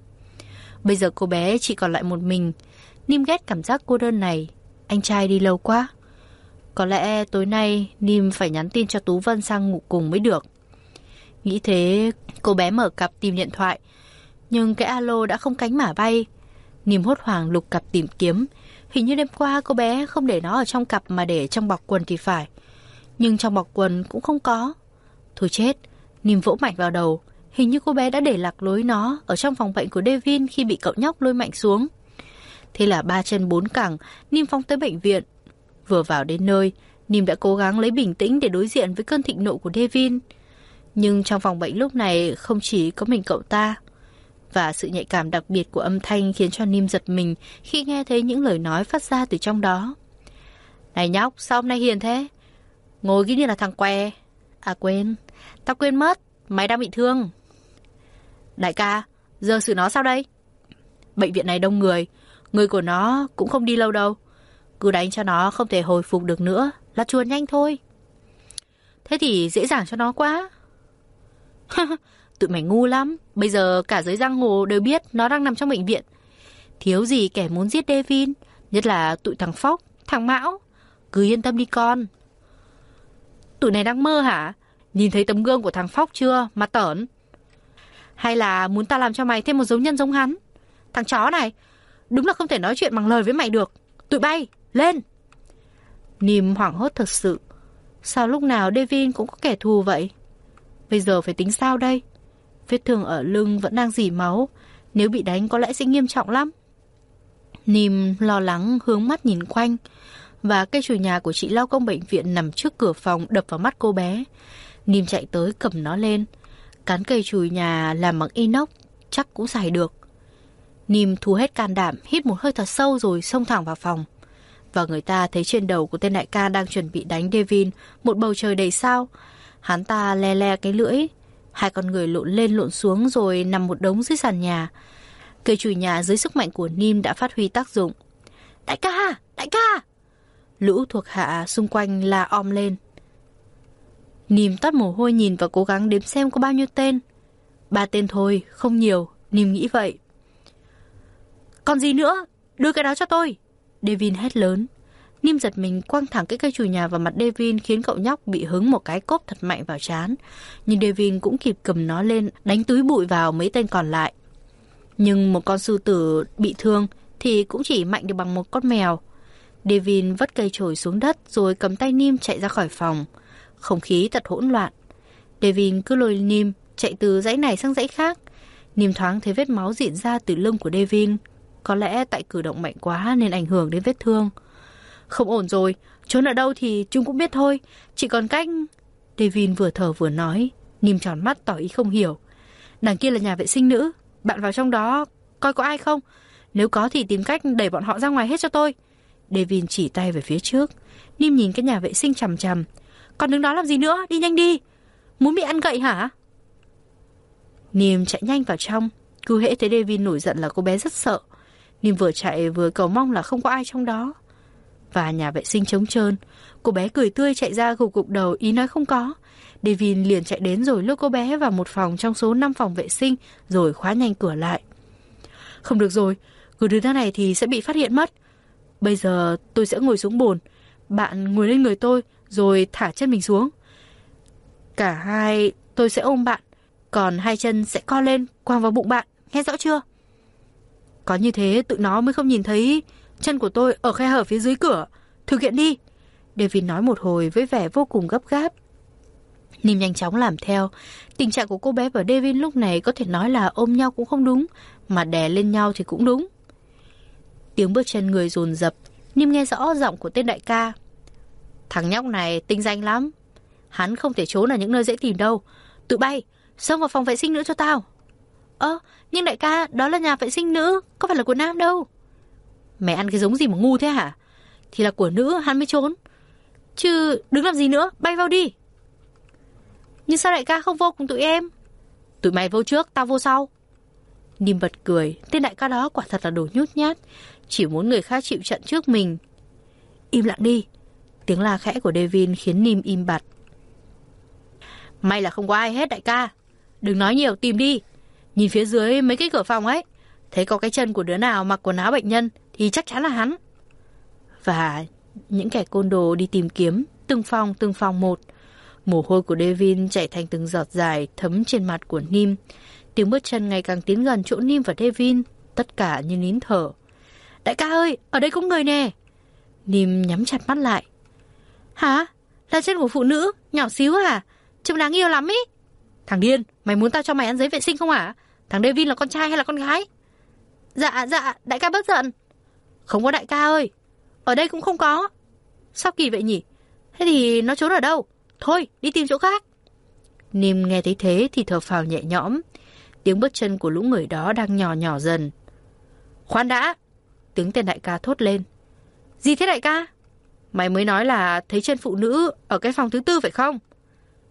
Bây giờ cô bé chỉ còn lại một mình. Nim ghét cảm giác cô đơn này. Anh trai đi lâu quá. Có lẽ tối nay Nim phải nhắn tin cho Tú Vân sang ngủ cùng mới được. Nghĩ thế, cô bé mở cặp tìm điện thoại. Nhưng cái alo đã không cánh mả bay. Nim hốt hoảng lục cặp tìm kiếm. Hình như đêm qua cô bé không để nó ở trong cặp mà để trong bọc quần thì phải. Nhưng trong bọc quần cũng không có. Thôi chết, Nìm vỗ mạnh vào đầu. Hình như cô bé đã để lạc lối nó ở trong phòng bệnh của Devin khi bị cậu nhóc lôi mạnh xuống. Thế là ba chân bốn cẳng, Nim phóng tới bệnh viện. Vừa vào đến nơi, Nim đã cố gắng lấy bình tĩnh để đối diện với cơn thịnh nộ của Devin. Nhưng trong phòng bệnh lúc này không chỉ có mình cậu ta. Và sự nhạy cảm đặc biệt của âm thanh khiến cho Nim giật mình khi nghe thấy những lời nói phát ra từ trong đó. Này nhóc, sao hôm nay hiền thế? Ngồi ghi như là thằng què. À quên, tao quên mất, mày đang bị thương. Đại ca, giờ xử nó sao đây? Bệnh viện này đông người, người của nó cũng không đi lâu đâu. Cứ đánh cho nó không thể hồi phục được nữa, là chuồn nhanh thôi. Thế thì dễ dàng cho nó quá. Tụi mày ngu lắm, bây giờ cả giới giang hồ đều biết nó đang nằm trong bệnh viện. Thiếu gì kẻ muốn giết Devin, nhất là tụi thằng Phóc, thằng Mão. Cứ yên tâm đi con. Tụi này đang mơ hả? Nhìn thấy tấm gương của thằng Phóc chưa mà tởn? Hay là muốn ta làm cho mày thêm một dấu nhân giống hắn? Thằng chó này, đúng là không thể nói chuyện bằng lời với mày được. Tụi bay, lên! Nìm hoảng hốt thật sự. Sao lúc nào Devin cũng có kẻ thù vậy? Bây giờ phải tính sao đây? Vết thương ở lưng vẫn đang dỉ máu. Nếu bị đánh có lẽ sẽ nghiêm trọng lắm. Nìm lo lắng hướng mắt nhìn quanh. Và cây chùi nhà của chị lao công bệnh viện nằm trước cửa phòng đập vào mắt cô bé. Nìm chạy tới cầm nó lên. Cán cây chùi nhà làm bằng inox, chắc cũng xài được. Nìm thu hết can đảm, hít một hơi thật sâu rồi xông thẳng vào phòng. Và người ta thấy trên đầu của tên đại ca đang chuẩn bị đánh Devin một bầu trời đầy sao. Hắn ta le le cái lưỡi, hai con người lộn lên lộn xuống rồi nằm một đống dưới sàn nhà. Cây chùi nhà dưới sức mạnh của Nim đã phát huy tác dụng. Đại ca! Đại ca! Lũ thuộc hạ xung quanh la om lên. Nìm toát mồ hôi nhìn và cố gắng đếm xem có bao nhiêu tên. Ba tên thôi, không nhiều, Nìm nghĩ vậy. Còn gì nữa? Đưa cái đó cho tôi. Devin hét lớn. Nim giật mình quăng thẳng cái cây chùi nhà vào mặt Devin khiến cậu nhóc bị hứng một cái cốp thật mạnh vào chán. Nhưng Devin cũng kịp cầm nó lên, đánh túi bụi vào mấy tên còn lại. Nhưng một con sư tử bị thương thì cũng chỉ mạnh được bằng một con mèo. Devin vất cây chổi xuống đất rồi cầm tay Nim chạy ra khỏi phòng. Không khí thật hỗn loạn. Devin cứ lôi Nim chạy từ dãy này sang dãy khác. Nim thoáng thấy vết máu diễn ra từ lưng của Devin. Có lẽ tại cử động mạnh quá nên ảnh hưởng đến vết thương. Không ổn rồi, trốn ở đâu thì chúng cũng biết thôi. Chỉ còn cách... Devin vừa thở vừa nói, Nim tròn mắt tỏ ý không hiểu. Đằng kia là nhà vệ sinh nữ, bạn vào trong đó coi có ai không? Nếu có thì tìm cách đẩy bọn họ ra ngoài hết cho tôi. Devin chỉ tay về phía trước. Nim nhìn cái nhà vệ sinh chằm chằm. Còn đứng đó làm gì nữa? Đi nhanh đi. Muốn bị ăn gậy hả? Niềm chạy nhanh vào trong. Cứ hễ thấy Devin nổi giận là cô bé rất sợ. Niềm vừa chạy vừa cầu mong là không có ai trong đó. Và nhà vệ sinh trống trơn. Cô bé cười tươi chạy ra gục gục đầu ý nói không có. Devin liền chạy đến rồi lôi cô bé vào một phòng trong số 5 phòng vệ sinh rồi khóa nhanh cửa lại. Không được rồi, cứ đứa này thì sẽ bị phát hiện mất. Bây giờ tôi sẽ ngồi xuống bồn. Bạn ngồi lên người tôi rồi thả chân mình xuống. Cả hai tôi sẽ ôm bạn, còn hai chân sẽ co lên quàng vào bụng bạn, nghe rõ chưa? Có như thế tụi nó mới không nhìn thấy chân của tôi ở khe hở phía dưới cửa. Thực hiện đi. David nói một hồi với vẻ vô cùng gấp gáp. Nim nhanh chóng làm theo. Tình trạng của cô bé và David lúc này có thể nói là ôm nhau cũng không đúng, mà đè lên nhau thì cũng đúng. Tiếng bước chân người dồn dập, Nim nghe rõ giọng của tên đại ca. Thằng nhóc này tinh danh lắm. Hắn không thể trốn ở những nơi dễ tìm đâu. Tụi bay, xông vào phòng vệ sinh nữ cho tao. Ơ, nhưng đại ca, đó là nhà vệ sinh nữ, có phải là của nam đâu. Mày ăn cái giống gì mà ngu thế hả? Thì là của nữ, hắn mới trốn. Chứ đứng làm gì nữa, bay vào đi. Nhưng sao đại ca không vô cùng tụi em? Tụi mày vô trước, tao vô sau. Nìm bật cười, tên đại ca đó quả thật là đồ nhút nhát, chỉ muốn người khác chịu trận trước mình. Im lặng đi. Tiếng la khẽ của Devin khiến Nim im bặt. May là không có ai hết đại ca. Đừng nói nhiều, tìm đi. Nhìn phía dưới mấy cái cửa phòng ấy. Thấy có cái chân của đứa nào mặc quần áo bệnh nhân thì chắc chắn là hắn. Và những kẻ côn đồ đi tìm kiếm từng phòng từng phòng một. Mồ hôi của Devin chảy thành từng giọt dài thấm trên mặt của Nim. Tiếng bước chân ngày càng tiến gần chỗ Nim và Devin, tất cả như nín thở. Đại ca ơi, ở đây có người nè. Nim nhắm chặt mắt lại. Hả? Là chân của phụ nữ, nhỏ xíu à? trông đáng yêu lắm ý. Thằng điên, mày muốn tao cho mày ăn giấy vệ sinh không hả? Thằng David là con trai hay là con gái? Dạ, dạ, đại ca bớt giận. Không có đại ca ơi. Ở đây cũng không có. Sao kỳ vậy nhỉ? Thế thì nó trốn ở đâu? Thôi, đi tìm chỗ khác. Nìm nghe thấy thế thì thở phào nhẹ nhõm. Tiếng bước chân của lũ người đó đang nhỏ nhỏ dần. Khoan đã! Tiếng tên đại ca thốt lên. Gì thế đại ca? Mày mới nói là thấy chân phụ nữ ở cái phòng thứ tư phải không?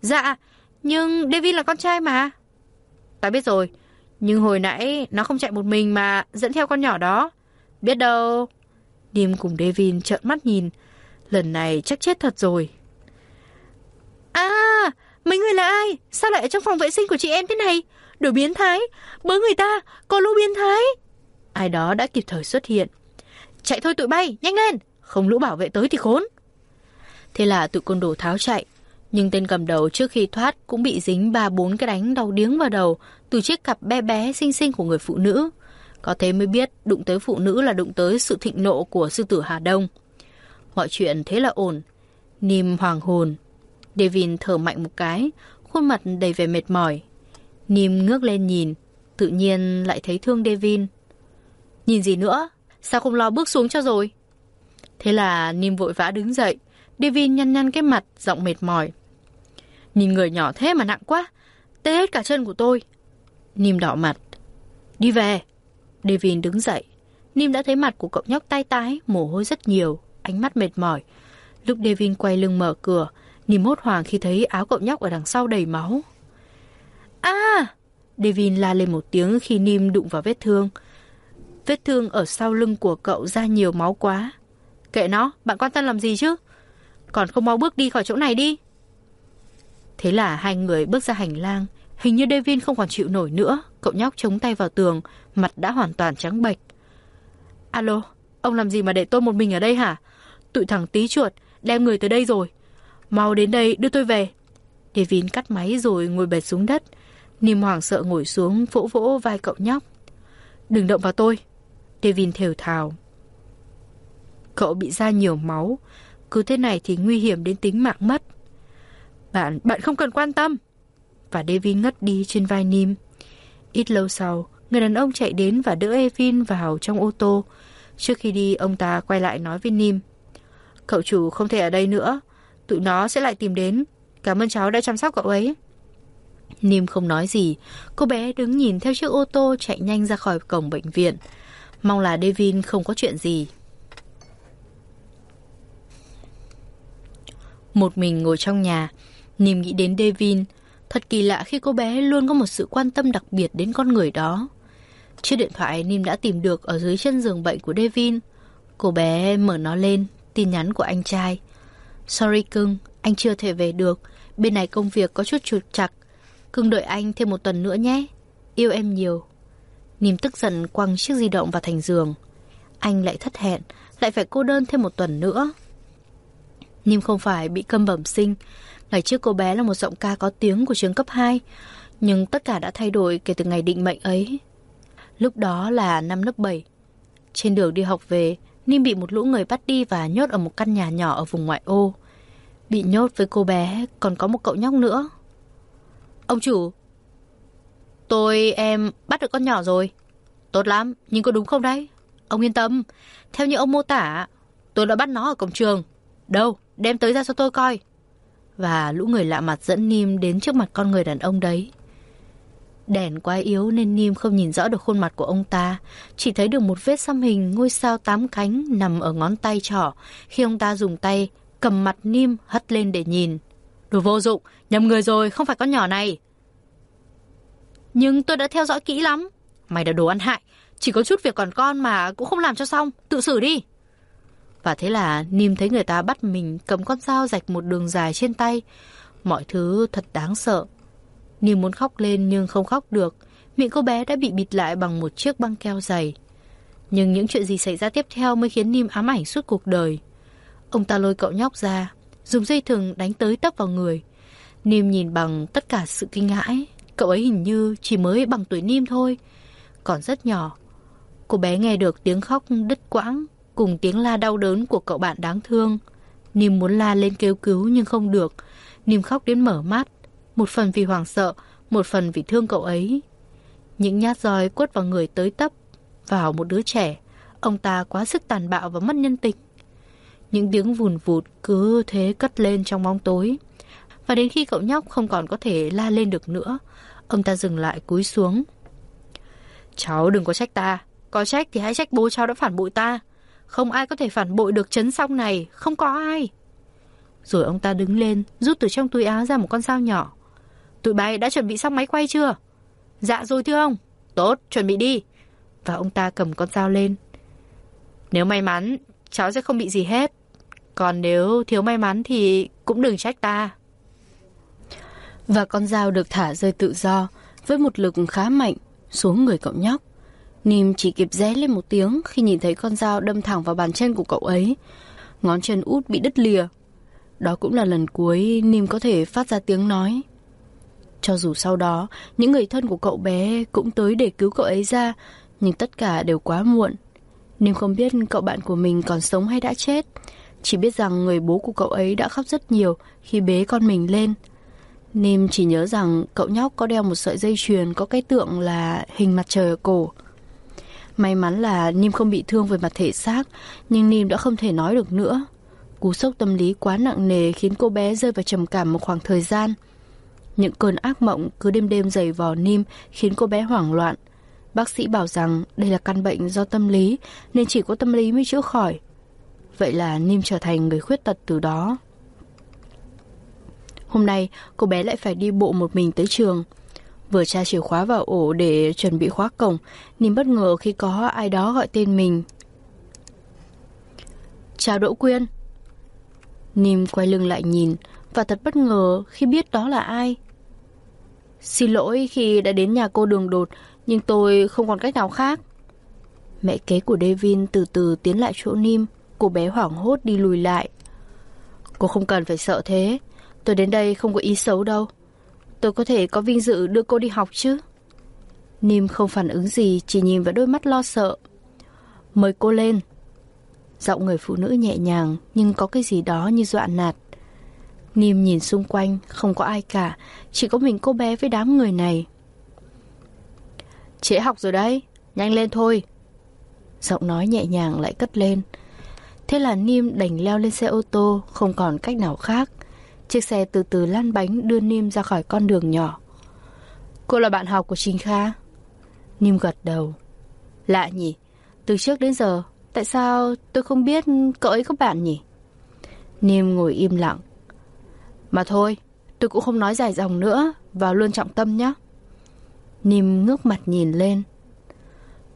Dạ, nhưng David là con trai mà. Ta biết rồi, nhưng hồi nãy nó không chạy một mình mà dẫn theo con nhỏ đó. Biết đâu. Nim cùng David trợn mắt nhìn. Lần này chắc chết thật rồi. À, mấy người là ai? Sao lại ở trong phòng vệ sinh của chị em thế này? Đồ biến thái, bớ người ta, có lũ biến thái. Ai đó đã kịp thời xuất hiện. Chạy thôi tụi bay, nhanh lên, không lũ bảo vệ tới thì khốn. Thế là tụi côn đồ tháo chạy. Nhưng tên cầm đầu trước khi thoát cũng bị dính ba bốn cái đánh đau điếng vào đầu từ chiếc cặp bé bé xinh xinh của người phụ nữ. Có thế mới biết đụng tới phụ nữ là đụng tới sự thịnh nộ của sư tử Hà Đông. Mọi chuyện thế là ổn. Nìm hoàng hồn. Devin thở mạnh một cái, khuôn mặt đầy vẻ mệt mỏi. Nìm ngước lên nhìn, tự nhiên lại thấy thương Devin. Nhìn gì nữa? Sao không lo bước xuống cho rồi? Thế là Nim vội vã đứng dậy. Devin nhăn nhăn cái mặt, giọng mệt mỏi. Nhìn người nhỏ thế mà nặng quá. Tê hết cả chân của tôi. Nim đỏ mặt. Đi về. Devin đứng dậy. Nim đã thấy mặt của cậu nhóc tay tái, mồ hôi rất nhiều, ánh mắt mệt mỏi. Lúc Devin quay lưng mở cửa, Nim hốt hoảng khi thấy áo cậu nhóc ở đằng sau đầy máu. À! Devin la lên một tiếng khi Nim đụng vào vết thương. Vết thương ở sau lưng của cậu ra nhiều máu quá. Kệ nó, bạn quan tâm làm gì chứ? Còn không mau bước đi khỏi chỗ này đi. Thế là hai người bước ra hành lang. Hình như Devin không còn chịu nổi nữa. Cậu nhóc chống tay vào tường, mặt đã hoàn toàn trắng bệch. Alo, ông làm gì mà để tôi một mình ở đây hả? Tụi thằng tí chuột, đem người tới đây rồi. Mau đến đây đưa tôi về. Devin cắt máy rồi ngồi bệt xuống đất. Nìm hoảng sợ ngồi xuống vỗ vỗ vai cậu nhóc. Đừng động vào tôi. Devin thều thào. Cậu bị ra nhiều máu. Cứ thế này thì nguy hiểm đến tính mạng mất. Bạn, bạn không cần quan tâm. Và Devin ngất đi trên vai Nim. Ít lâu sau, người đàn ông chạy đến và đỡ Evin vào trong ô tô. Trước khi đi, ông ta quay lại nói với Nim. Cậu chủ không thể ở đây nữa. Tụi nó sẽ lại tìm đến. Cảm ơn cháu đã chăm sóc cậu ấy. Nim không nói gì. Cô bé đứng nhìn theo chiếc ô tô chạy nhanh ra khỏi cổng bệnh viện. Mong là Devin không có chuyện gì. Một mình ngồi trong nhà, Niềm nghĩ đến Devin. Thật kỳ lạ khi cô bé luôn có một sự quan tâm đặc biệt đến con người đó. Chiếc điện thoại Nim đã tìm được ở dưới chân giường bệnh của Devin. Cô bé mở nó lên, tin nhắn của anh trai. Sorry cưng, anh chưa thể về được. Bên này công việc có chút trục chặt. Cưng đợi anh thêm một tuần nữa nhé. Yêu em nhiều. Nim tức giận quăng chiếc di động vào thành giường. Anh lại thất hẹn, lại phải cô đơn thêm một tuần nữa. Nim không phải bị câm bẩm sinh. Ngày trước cô bé là một giọng ca có tiếng của trường cấp 2, nhưng tất cả đã thay đổi kể từ ngày định mệnh ấy. Lúc đó là năm lớp 7. Trên đường đi học về, Nim bị một lũ người bắt đi và nhốt ở một căn nhà nhỏ ở vùng ngoại ô. Bị nhốt với cô bé, còn có một cậu nhóc nữa. Ông chủ, tôi em bắt được con nhỏ rồi. Tốt lắm, nhưng có đúng không đấy? Ông yên tâm, theo như ông mô tả, tôi đã bắt nó ở cổng trường. Đâu, đem tới ra cho tôi coi. Và lũ người lạ mặt dẫn Nim đến trước mặt con người đàn ông đấy. Đèn quá yếu nên Nim không nhìn rõ được khuôn mặt của ông ta, chỉ thấy được một vết xăm hình ngôi sao tám cánh nằm ở ngón tay trỏ khi ông ta dùng tay cầm mặt Nim hất lên để nhìn. Đồ vô dụng, nhầm người rồi, không phải con nhỏ này. Nhưng tôi đã theo dõi kỹ lắm. Mày đã đồ ăn hại, chỉ có chút việc còn con mà cũng không làm cho xong, tự xử đi. Và thế là Nim thấy người ta bắt mình cầm con dao rạch một đường dài trên tay. Mọi thứ thật đáng sợ. Nim muốn khóc lên nhưng không khóc được. Miệng cô bé đã bị bịt lại bằng một chiếc băng keo dày. Nhưng những chuyện gì xảy ra tiếp theo mới khiến Nim ám ảnh suốt cuộc đời. Ông ta lôi cậu nhóc ra, dùng dây thừng đánh tới tấp vào người. Nim nhìn bằng tất cả sự kinh hãi. Cậu ấy hình như chỉ mới bằng tuổi Nim thôi, còn rất nhỏ. Cô bé nghe được tiếng khóc đứt quãng cùng tiếng la đau đớn của cậu bạn đáng thương. Nìm muốn la lên kêu cứu nhưng không được. Nìm khóc đến mở mắt. một phần vì hoảng sợ, một phần vì thương cậu ấy. Những nhát roi quất vào người tới tấp, vào một đứa trẻ. Ông ta quá sức tàn bạo và mất nhân tính. Những tiếng vùn vụt cứ thế cất lên trong bóng tối. Và đến khi cậu nhóc không còn có thể la lên được nữa, ông ta dừng lại cúi xuống. Cháu đừng có trách ta, có trách thì hãy trách bố cháu đã phản bội ta. Không ai có thể phản bội được chấn song này, không có ai. Rồi ông ta đứng lên, rút từ trong túi áo ra một con dao nhỏ. Tụi bay đã chuẩn bị xong máy quay chưa? Dạ rồi thưa ông. Tốt, chuẩn bị đi. Và ông ta cầm con dao lên. Nếu may mắn, cháu sẽ không bị gì hết. Còn nếu thiếu may mắn thì cũng đừng trách ta. Và con dao được thả rơi tự do, với một lực khá mạnh, xuống người cậu nhóc. Nim chỉ kịp ré lên một tiếng khi nhìn thấy con dao đâm thẳng vào bàn chân của cậu ấy. Ngón chân út bị đứt lìa. Đó cũng là lần cuối Nim có thể phát ra tiếng nói. Cho dù sau đó, những người thân của cậu bé cũng tới để cứu cậu ấy ra, nhưng tất cả đều quá muộn. Nim không biết cậu bạn của mình còn sống hay đã chết. Chỉ biết rằng người bố của cậu ấy đã khóc rất nhiều khi bế con mình lên. Nim chỉ nhớ rằng cậu nhóc có đeo một sợi dây chuyền có cái tượng là hình mặt trời ở cổ. May mắn là Nim không bị thương về mặt thể xác, nhưng Nim đã không thể nói được nữa. Cú sốc tâm lý quá nặng nề khiến cô bé rơi vào trầm cảm một khoảng thời gian. Những cơn ác mộng cứ đêm đêm dày vò Nim khiến cô bé hoảng loạn. Bác sĩ bảo rằng đây là căn bệnh do tâm lý nên chỉ có tâm lý mới chữa khỏi. Vậy là Nim trở thành người khuyết tật từ đó. Hôm nay, cô bé lại phải đi bộ một mình tới trường. Vừa tra chìa khóa vào ổ để chuẩn bị khóa cổng, Nim bất ngờ khi có ai đó gọi tên mình. Chào Đỗ Quyên. Nim quay lưng lại nhìn và thật bất ngờ khi biết đó là ai. Xin lỗi khi đã đến nhà cô đường đột, nhưng tôi không còn cách nào khác. Mẹ kế của Devin từ từ tiến lại chỗ Nim, cô bé hoảng hốt đi lùi lại. Cô không cần phải sợ thế, tôi đến đây không có ý xấu đâu. Tôi có thể có vinh dự đưa cô đi học chứ. Nim không phản ứng gì, chỉ nhìn vào đôi mắt lo sợ. Mời cô lên. Giọng người phụ nữ nhẹ nhàng, nhưng có cái gì đó như dọa nạt. Nim nhìn xung quanh, không có ai cả, chỉ có mình cô bé với đám người này. Trễ học rồi đấy, nhanh lên thôi. Giọng nói nhẹ nhàng lại cất lên. Thế là Nim đành leo lên xe ô tô, không còn cách nào khác. Chiếc xe từ từ lăn bánh đưa Nim ra khỏi con đường nhỏ. Cô là bạn học của Trình Kha? Nim gật đầu. Lạ nhỉ, từ trước đến giờ, tại sao tôi không biết cậu ấy có bạn nhỉ? Nim ngồi im lặng. Mà thôi, tôi cũng không nói dài dòng nữa, vào luôn trọng tâm nhé. Nim ngước mặt nhìn lên.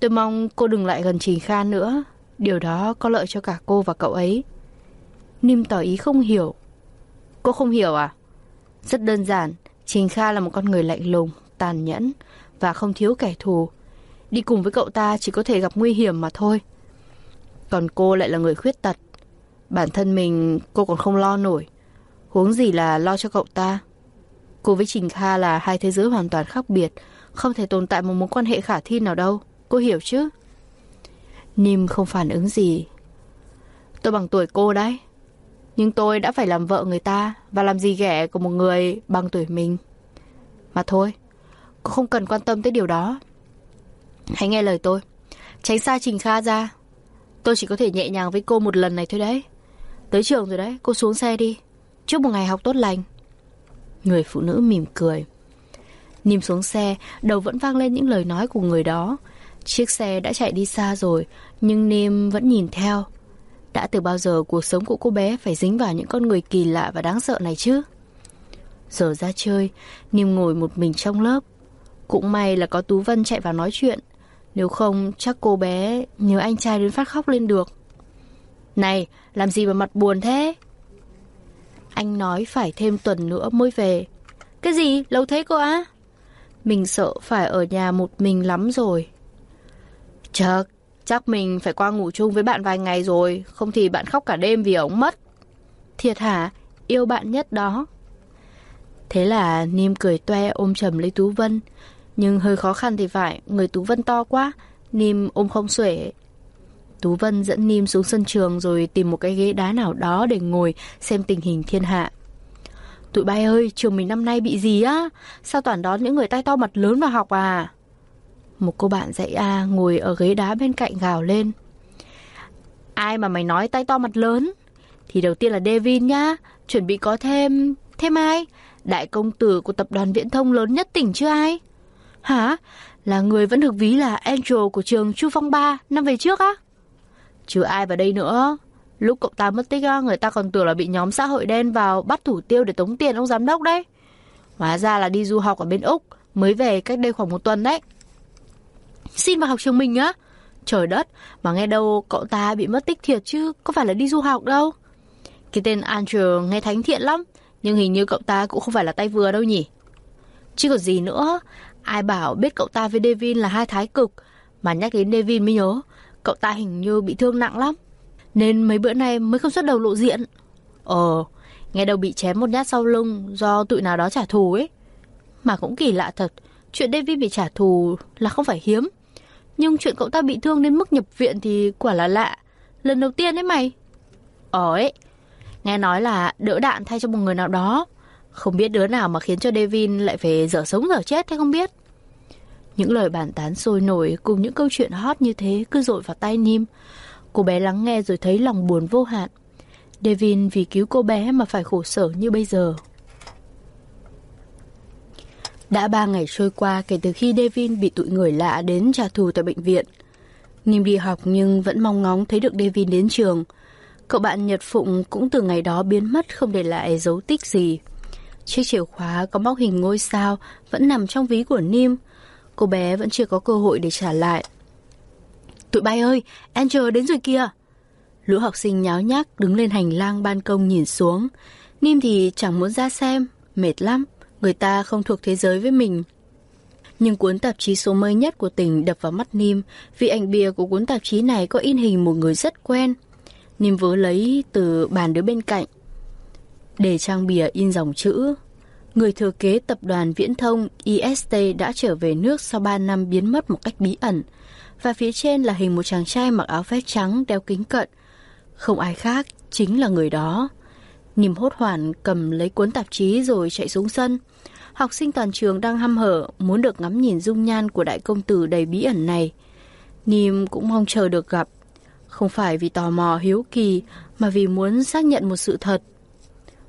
Tôi mong cô đừng lại gần Trình Kha nữa, điều đó có lợi cho cả cô và cậu ấy. Nim tỏ ý không hiểu. Cô không hiểu à? Rất đơn giản, Trình Kha là một con người lạnh lùng, tàn nhẫn và không thiếu kẻ thù. Đi cùng với cậu ta chỉ có thể gặp nguy hiểm mà thôi. Còn cô lại là người khuyết tật. Bản thân mình cô còn không lo nổi. Huống gì là lo cho cậu ta. Cô với Trình Kha là hai thế giới hoàn toàn khác biệt, không thể tồn tại một mối quan hệ khả thi nào đâu. Cô hiểu chứ? Nim không phản ứng gì. Tôi bằng tuổi cô đấy. Nhưng tôi đã phải làm vợ người ta và làm gì ghẻ của một người bằng tuổi mình. Mà thôi, cô không cần quan tâm tới điều đó. Hãy nghe lời tôi. Tránh xa Trình Kha ra. Tôi chỉ có thể nhẹ nhàng với cô một lần này thôi đấy. Tới trường rồi đấy, cô xuống xe đi. Chúc một ngày học tốt lành. Người phụ nữ mỉm cười. Nìm xuống xe, đầu vẫn vang lên những lời nói của người đó. Chiếc xe đã chạy đi xa rồi, nhưng Nim vẫn nhìn theo. Đã từ bao giờ cuộc sống của cô bé phải dính vào những con người kỳ lạ và đáng sợ này chứ? Giờ ra chơi, niêm ngồi một mình trong lớp. Cũng may là có Tú Vân chạy vào nói chuyện. Nếu không, chắc cô bé nhớ anh trai đến phát khóc lên được. Này, làm gì mà mặt buồn thế? Anh nói phải thêm tuần nữa mới về. Cái gì? Lâu thế cô á? Mình sợ phải ở nhà một mình lắm rồi. Chợt, chắc mình phải qua ngủ chung với bạn vài ngày rồi, không thì bạn khóc cả đêm vì ống mất. Thiệt hả? Yêu bạn nhất đó. Thế là Niêm cười toe ôm chầm lấy Tú Vân. Nhưng hơi khó khăn thì phải, người Tú Vân to quá, Niêm ôm không xuể. Tú Vân dẫn Niêm xuống sân trường rồi tìm một cái ghế đá nào đó để ngồi xem tình hình thiên hạ. Tụi bay ơi, trường mình năm nay bị gì á? Sao toàn đón những người tay to mặt lớn vào học à? Một cô bạn dạy A ngồi ở ghế đá bên cạnh gào lên. Ai mà mày nói tay to mặt lớn? Thì đầu tiên là Devin nhá, chuẩn bị có thêm... Thêm ai? Đại công tử của tập đoàn viễn thông lớn nhất tỉnh chưa ai? Hả? Là người vẫn được ví là Angel của trường Chu Phong Ba năm về trước á? Chứ ai vào đây nữa? Lúc cậu ta mất tích á, người ta còn tưởng là bị nhóm xã hội đen vào bắt thủ tiêu để tống tiền ông giám đốc đấy. Hóa ra là đi du học ở bên Úc, mới về cách đây khoảng một tuần đấy. Xin vào học trường mình á? Trời đất, mà nghe đâu cậu ta bị mất tích thiệt chứ, có phải là đi du học đâu. Cái tên Andrew nghe thánh thiện lắm, nhưng hình như cậu ta cũng không phải là tay vừa đâu nhỉ. Chứ còn gì nữa, ai bảo biết cậu ta với Devin là hai thái cực, mà nhắc đến Devin mới nhớ, cậu ta hình như bị thương nặng lắm. Nên mấy bữa nay mới không xuất đầu lộ diện. Ờ, nghe đâu bị chém một nhát sau lưng do tụi nào đó trả thù ấy. Mà cũng kỳ lạ thật, chuyện David bị trả thù là không phải hiếm. Nhưng chuyện cậu ta bị thương đến mức nhập viện thì quả là lạ. Lần đầu tiên đấy mày. Ờ ấy, nghe nói là đỡ đạn thay cho một người nào đó. Không biết đứa nào mà khiến cho Devin lại phải dở sống dở chết thế không biết. Những lời bàn tán sôi nổi cùng những câu chuyện hot như thế cứ dội vào tay Nim. Cô bé lắng nghe rồi thấy lòng buồn vô hạn. Devin vì cứu cô bé mà phải khổ sở như bây giờ. Đã ba ngày trôi qua kể từ khi Devin bị tụi người lạ đến trả thù tại bệnh viện. Nim đi học nhưng vẫn mong ngóng thấy được Devin đến trường. Cậu bạn Nhật Phụng cũng từ ngày đó biến mất không để lại dấu tích gì. Chiếc chìa khóa có móc hình ngôi sao vẫn nằm trong ví của Nim. Cô bé vẫn chưa có cơ hội để trả lại. Tụi bay ơi, Angel đến rồi kìa. Lũ học sinh nháo nhác đứng lên hành lang ban công nhìn xuống. Nim thì chẳng muốn ra xem, mệt lắm, người ta không thuộc thế giới với mình. Nhưng cuốn tạp chí số mới nhất của tỉnh đập vào mắt Nim vì ảnh bìa của cuốn tạp chí này có in hình một người rất quen. Nim vớ lấy từ bàn đứa bên cạnh. Để trang bìa in dòng chữ Người thừa kế tập đoàn viễn thông IST đã trở về nước sau 3 năm biến mất một cách bí ẩn – và phía trên là hình một chàng trai mặc áo vest trắng đeo kính cận. Không ai khác, chính là người đó. Nìm hốt hoảng cầm lấy cuốn tạp chí rồi chạy xuống sân. Học sinh toàn trường đang hăm hở, muốn được ngắm nhìn dung nhan của đại công tử đầy bí ẩn này. Nìm cũng mong chờ được gặp. Không phải vì tò mò hiếu kỳ, mà vì muốn xác nhận một sự thật.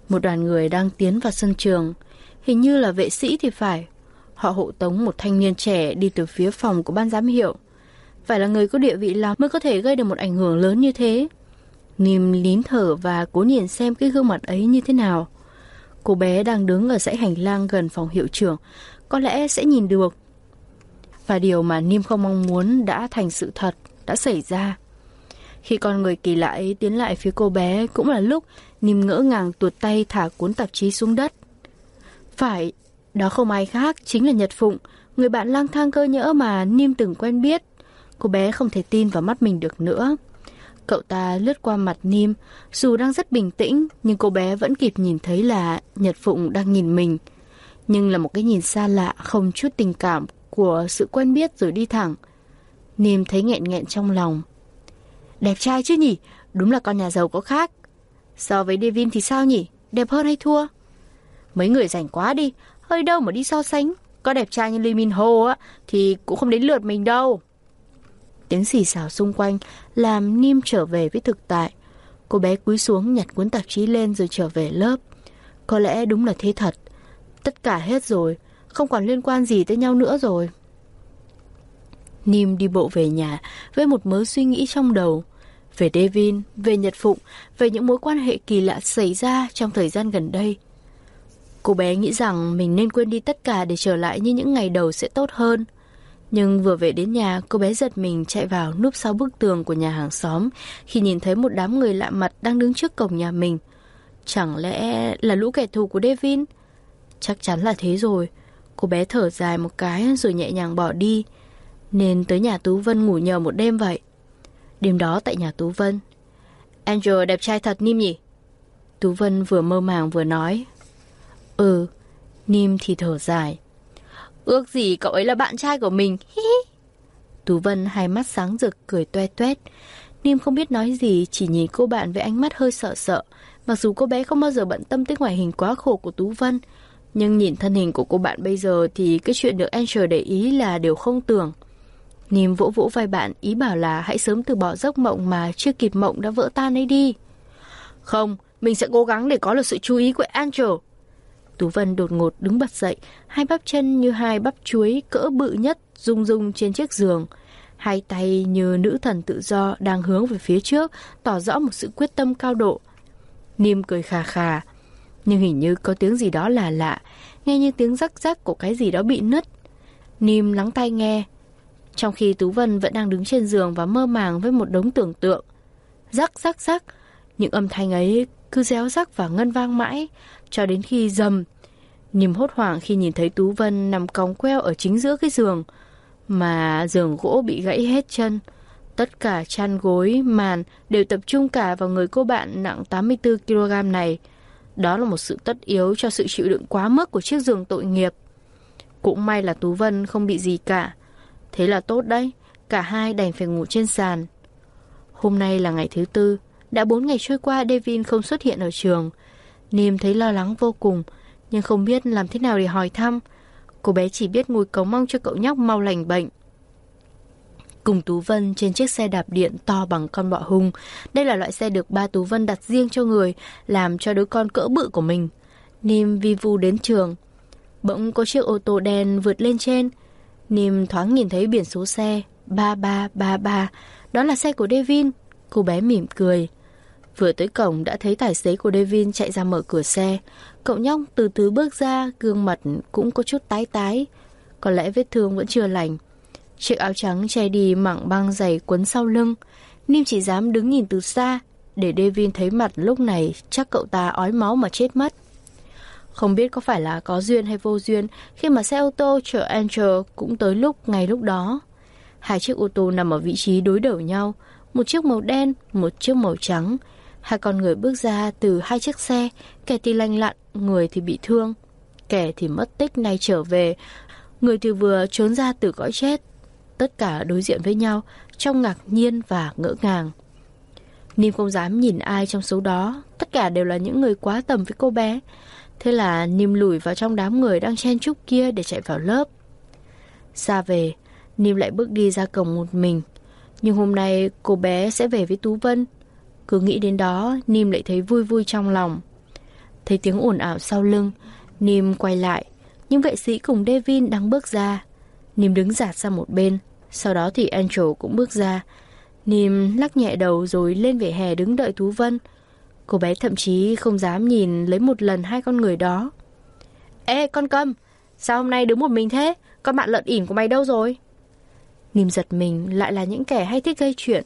Một đoàn người đang tiến vào sân trường. Hình như là vệ sĩ thì phải. Họ hộ tống một thanh niên trẻ đi từ phía phòng của ban giám hiệu phải là người có địa vị lắm mới có thể gây được một ảnh hưởng lớn như thế. Nìm lín thở và cố nhìn xem cái gương mặt ấy như thế nào. Cô bé đang đứng ở dãy hành lang gần phòng hiệu trưởng, có lẽ sẽ nhìn được. Và điều mà Nim không mong muốn đã thành sự thật, đã xảy ra. Khi con người kỳ lạ ấy tiến lại phía cô bé cũng là lúc Nim ngỡ ngàng tuột tay thả cuốn tạp chí xuống đất. Phải, đó không ai khác, chính là Nhật Phụng, người bạn lang thang cơ nhỡ mà Nim từng quen biết Cô bé không thể tin vào mắt mình được nữa. Cậu ta lướt qua mặt Nim, dù đang rất bình tĩnh, nhưng cô bé vẫn kịp nhìn thấy là Nhật Phụng đang nhìn mình. Nhưng là một cái nhìn xa lạ, không chút tình cảm của sự quen biết rồi đi thẳng. Nim thấy nghẹn nghẹn trong lòng. Đẹp trai chứ nhỉ? Đúng là con nhà giàu có khác. So với Devin thì sao nhỉ? Đẹp hơn hay thua? Mấy người rảnh quá đi, hơi đâu mà đi so sánh. Có đẹp trai như Lee Min Ho á, thì cũng không đến lượt mình đâu. Tiếng xì xào xung quanh làm Nim trở về với thực tại. Cô bé cúi xuống nhặt cuốn tạp chí lên rồi trở về lớp. Có lẽ đúng là thế thật. Tất cả hết rồi, không còn liên quan gì tới nhau nữa rồi. Nim đi bộ về nhà với một mớ suy nghĩ trong đầu. Về Devin, về Nhật Phụng, về những mối quan hệ kỳ lạ xảy ra trong thời gian gần đây. Cô bé nghĩ rằng mình nên quên đi tất cả để trở lại như những ngày đầu sẽ tốt hơn. Nhưng vừa về đến nhà, cô bé giật mình chạy vào núp sau bức tường của nhà hàng xóm khi nhìn thấy một đám người lạ mặt đang đứng trước cổng nhà mình. Chẳng lẽ là lũ kẻ thù của Devin? Chắc chắn là thế rồi. Cô bé thở dài một cái rồi nhẹ nhàng bỏ đi. Nên tới nhà Tú Vân ngủ nhờ một đêm vậy. Đêm đó tại nhà Tú Vân. Angel đẹp trai thật Nim nhỉ? Tú Vân vừa mơ màng vừa nói. Ừ, Nim thì thở dài. Ước gì cậu ấy là bạn trai của mình. Hi hi. Tú Vân hai mắt sáng rực cười toe toét. Niêm không biết nói gì, chỉ nhìn cô bạn với ánh mắt hơi sợ sợ. Mặc dù cô bé không bao giờ bận tâm tới ngoại hình quá khổ của Tú Vân, nhưng nhìn thân hình của cô bạn bây giờ thì cái chuyện được Angel để ý là điều không tưởng. Niêm vỗ vỗ vai bạn, ý bảo là hãy sớm từ bỏ giấc mộng mà chưa kịp mộng đã vỡ tan ấy đi. Không, mình sẽ cố gắng để có được sự chú ý của Angel. Tú Vân đột ngột đứng bật dậy, hai bắp chân như hai bắp chuối cỡ bự nhất rung rung trên chiếc giường. Hai tay như nữ thần tự do đang hướng về phía trước, tỏ rõ một sự quyết tâm cao độ. Niêm cười khà khà, nhưng hình như có tiếng gì đó là lạ, nghe như tiếng rắc rắc của cái gì đó bị nứt. Niêm lắng tai nghe, trong khi Tú Vân vẫn đang đứng trên giường và mơ màng với một đống tưởng tượng. Rắc rắc rắc, những âm thanh ấy cứ réo rắc và ngân vang mãi, cho đến khi dầm. Niềm hốt hoảng khi nhìn thấy Tú Vân nằm còng queo ở chính giữa cái giường, mà giường gỗ bị gãy hết chân. Tất cả chăn gối, màn đều tập trung cả vào người cô bạn nặng 84kg này. Đó là một sự tất yếu cho sự chịu đựng quá mức của chiếc giường tội nghiệp. Cũng may là Tú Vân không bị gì cả. Thế là tốt đấy, cả hai đành phải ngủ trên sàn. Hôm nay là ngày thứ tư, đã bốn ngày trôi qua Devin không xuất hiện ở trường. Niêm thấy lo lắng vô cùng, nhưng không biết làm thế nào để hỏi thăm. Cô bé chỉ biết ngồi cầu mong cho cậu nhóc mau lành bệnh. Cùng Tú Vân trên chiếc xe đạp điện to bằng con bọ hung. Đây là loại xe được ba Tú Vân đặt riêng cho người, làm cho đứa con cỡ bự của mình. Nim vi vu đến trường. Bỗng có chiếc ô tô đen vượt lên trên. Nim thoáng nhìn thấy biển số xe 3333. Đó là xe của Devin. Cô bé mỉm cười. Vừa tới cổng đã thấy tài xế của Devin chạy ra mở cửa xe. Cậu nhóc từ từ bước ra, gương mặt cũng có chút tái tái. Có lẽ vết thương vẫn chưa lành. Chiếc áo trắng che đi mảng băng dày quấn sau lưng. Nim chỉ dám đứng nhìn từ xa. Để Devin thấy mặt lúc này chắc cậu ta ói máu mà chết mất. Không biết có phải là có duyên hay vô duyên khi mà xe ô tô chở Angel cũng tới lúc ngay lúc đó. Hai chiếc ô tô nằm ở vị trí đối đầu nhau, một chiếc màu đen, một chiếc màu trắng. Hai con người bước ra từ hai chiếc xe, kẻ thì lành lặn, người thì bị thương. Kẻ thì mất tích nay trở về, người thì vừa trốn ra từ cõi chết. Tất cả đối diện với nhau, trong ngạc nhiên và ngỡ ngàng. Nim không dám nhìn ai trong số đó, tất cả đều là những người quá tầm với cô bé. Thế là Nim lùi vào trong đám người đang chen chúc kia để chạy vào lớp. Xa về, Nim lại bước đi ra cổng một mình. Nhưng hôm nay cô bé sẽ về với Tú Vân. Cứ nghĩ đến đó, Nim lại thấy vui vui trong lòng. Thấy tiếng ồn ào sau lưng, Nim quay lại. Nhưng vệ sĩ cùng Devin đang bước ra. Nim đứng giạt sang một bên. Sau đó thì Angel cũng bước ra. Nim lắc nhẹ đầu rồi lên vỉa hè đứng đợi Tú Vân. Cô bé thậm chí không dám nhìn lấy một lần hai con người đó. Ê, con câm! Sao hôm nay đứng một mình thế? Con bạn lợn ỉn của mày đâu rồi? Nìm giật mình lại là những kẻ hay thích gây chuyện.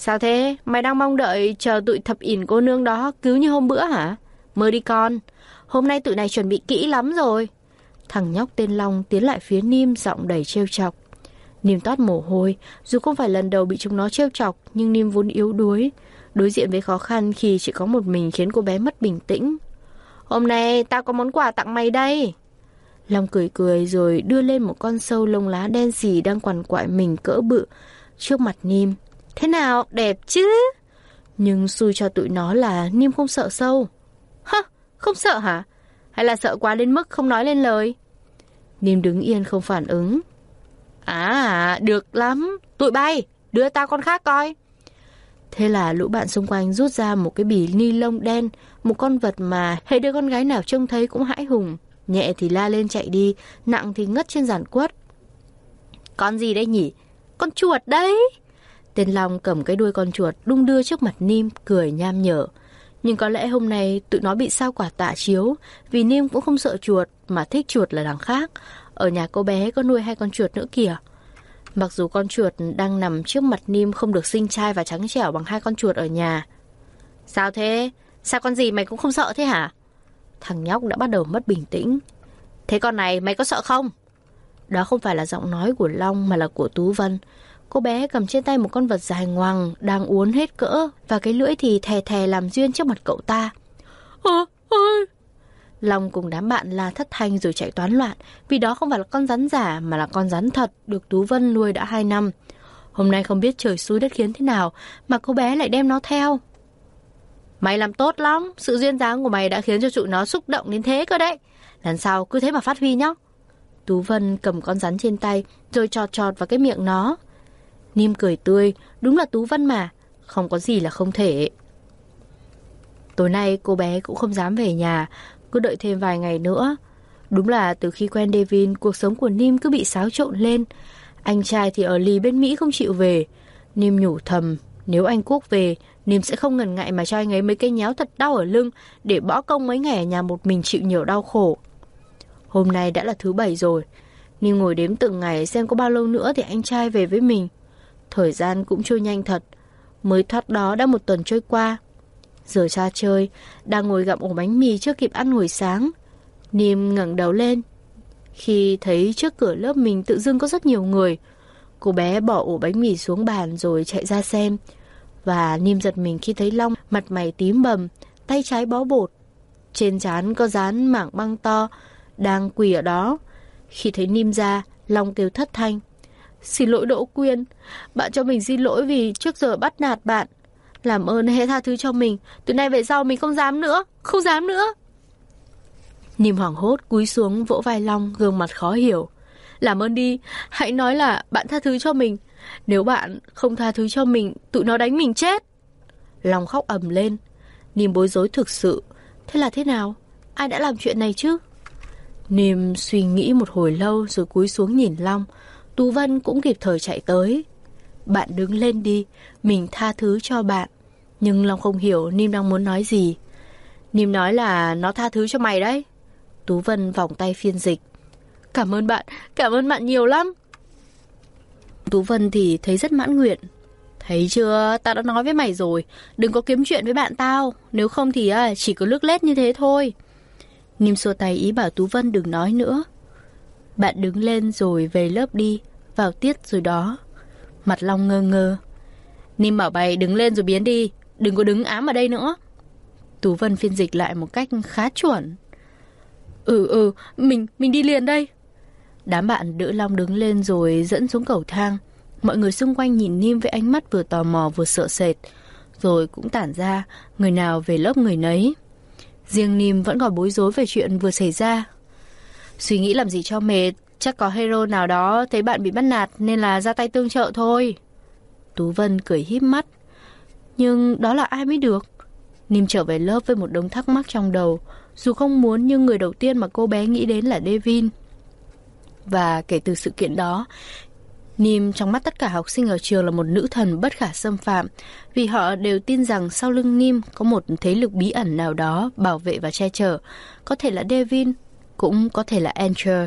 Sao thế? Mày đang mong đợi chờ tụi thập ỉn cô nương đó cứu như hôm bữa hả? Mơ đi con. Hôm nay tụi này chuẩn bị kỹ lắm rồi. Thằng nhóc tên Long tiến lại phía Nim giọng đầy trêu chọc. Nim toát mồ hôi, dù không phải lần đầu bị chúng nó trêu chọc, nhưng Nim vốn yếu đuối. Đối diện với khó khăn khi chỉ có một mình khiến cô bé mất bình tĩnh. Hôm nay tao có món quà tặng mày đây. Long cười cười rồi đưa lên một con sâu lông lá đen xì đang quằn quại mình cỡ bự trước mặt Nim. Thế nào, đẹp chứ? Nhưng xui cho tụi nó là niêm không sợ sâu. Hả, không sợ hả? Hay là sợ quá đến mức không nói lên lời? niêm đứng yên không phản ứng. À, được lắm. Tụi bay, đưa tao con khác coi. Thế là lũ bạn xung quanh rút ra một cái bì ni lông đen, một con vật mà hệ đứa con gái nào trông thấy cũng hãi hùng. Nhẹ thì la lên chạy đi, nặng thì ngất trên giàn quất. Con gì đây nhỉ? Con chuột đấy! Tên Long cầm cái đuôi con chuột đung đưa trước mặt Nim, cười nham nhở. Nhưng có lẽ hôm nay tụi nó bị sao quả tạ chiếu, vì Nim cũng không sợ chuột, mà thích chuột là đằng khác. Ở nhà cô bé có nuôi hai con chuột nữa kìa. Mặc dù con chuột đang nằm trước mặt Nim không được xinh trai và trắng trẻo bằng hai con chuột ở nhà. Sao thế? Sao con gì mày cũng không sợ thế hả? Thằng nhóc đã bắt đầu mất bình tĩnh. Thế con này mày có sợ không? Đó không phải là giọng nói của Long mà là của Tú Vân. Cô bé cầm trên tay một con vật dài ngoằng, đang uốn hết cỡ, và cái lưỡi thì thè thè làm duyên trước mặt cậu ta. Ơ, ơi! Long cùng đám bạn la thất thanh rồi chạy toán loạn, vì đó không phải là con rắn giả mà là con rắn thật được Tú Vân nuôi đã 2 năm. Hôm nay không biết trời xui đất khiến thế nào mà cô bé lại đem nó theo. Mày làm tốt lắm, sự duyên dáng của mày đã khiến cho tụi nó xúc động đến thế cơ đấy. Lần sau cứ thế mà phát huy nhá. Tú Vân cầm con rắn trên tay rồi trọt trọt vào cái miệng nó. Nim cười tươi, đúng là Tú văn mà, không có gì là không thể. Tối nay cô bé cũng không dám về nhà, cứ đợi thêm vài ngày nữa. Đúng là từ khi quen Devin, cuộc sống của Nim cứ bị xáo trộn lên. Anh trai thì ở lì bên Mỹ không chịu về. Nim nhủ thầm, nếu anh Quốc về, Nim sẽ không ngần ngại mà cho anh ấy mấy cái nhéo thật đau ở lưng để bỏ công mấy ngày ở nhà một mình chịu nhiều đau khổ. Hôm nay đã là thứ bảy rồi. Nim ngồi đếm từng ngày xem có bao lâu nữa thì anh trai về với mình. Thời gian cũng trôi nhanh thật. Mới thoát đó đã một tuần trôi qua. Giờ cha chơi, đang ngồi gặm ổ bánh mì chưa kịp ăn hồi sáng. niêm ngẩng đầu lên. Khi thấy trước cửa lớp mình tự dưng có rất nhiều người, cô bé bỏ ổ bánh mì xuống bàn rồi chạy ra xem. Và niêm giật mình khi thấy Long mặt mày tím bầm, tay trái bó bột. Trên trán có dán mảng băng to, đang quỳ ở đó. Khi thấy niêm ra, Long kêu thất thanh. Xin lỗi Đỗ Quyên, bạn cho mình xin lỗi vì trước giờ bắt nạt bạn. Làm ơn hãy tha thứ cho mình, từ nay về sau mình không dám nữa, không dám nữa. Nìm hoảng hốt cúi xuống vỗ vai Long gương mặt khó hiểu. Làm ơn đi, hãy nói là bạn tha thứ cho mình. Nếu bạn không tha thứ cho mình, tụi nó đánh mình chết. Long khóc ầm lên. Nìm bối rối thực sự. Thế là thế nào? Ai đã làm chuyện này chứ? Nìm suy nghĩ một hồi lâu rồi cúi xuống nhìn Long. Tú Vân cũng kịp thời chạy tới. Bạn đứng lên đi, mình tha thứ cho bạn. Nhưng Long không hiểu Nim đang muốn nói gì. Nim nói là nó tha thứ cho mày đấy. Tú Vân vòng tay phiên dịch. Cảm ơn bạn, cảm ơn bạn nhiều lắm. Tú Vân thì thấy rất mãn nguyện. Thấy chưa, tao đã nói với mày rồi, đừng có kiếm chuyện với bạn tao, nếu không thì à, chỉ có lướt lết như thế thôi. Nim xua tay ý bảo Tú Vân đừng nói nữa. Bạn đứng lên rồi về lớp đi, vào tiết rồi đó. Mặt Long ngơ ngơ. Nim bảo bày đứng lên rồi biến đi, đừng có đứng ám ở đây nữa. Tú Vân phiên dịch lại một cách khá chuẩn. Ừ ừ, mình, mình đi liền đây. Đám bạn đỡ Long đứng lên rồi dẫn xuống cầu thang. Mọi người xung quanh nhìn Nim với ánh mắt vừa tò mò vừa sợ sệt. Rồi cũng tản ra, người nào về lớp người nấy. Riêng Nim vẫn còn bối rối về chuyện vừa xảy ra. Suy nghĩ làm gì cho mệt, chắc có hero nào đó thấy bạn bị bắt nạt nên là ra tay tương trợ thôi. Tú Vân cười híp mắt. Nhưng đó là ai mới được? Nìm trở về lớp với một đống thắc mắc trong đầu. Dù không muốn nhưng người đầu tiên mà cô bé nghĩ đến là Devin. Và kể từ sự kiện đó, Nìm trong mắt tất cả học sinh ở trường là một nữ thần bất khả xâm phạm vì họ đều tin rằng sau lưng Nìm có một thế lực bí ẩn nào đó bảo vệ và che chở. Có thể là Devin, cũng có thể là Andrew.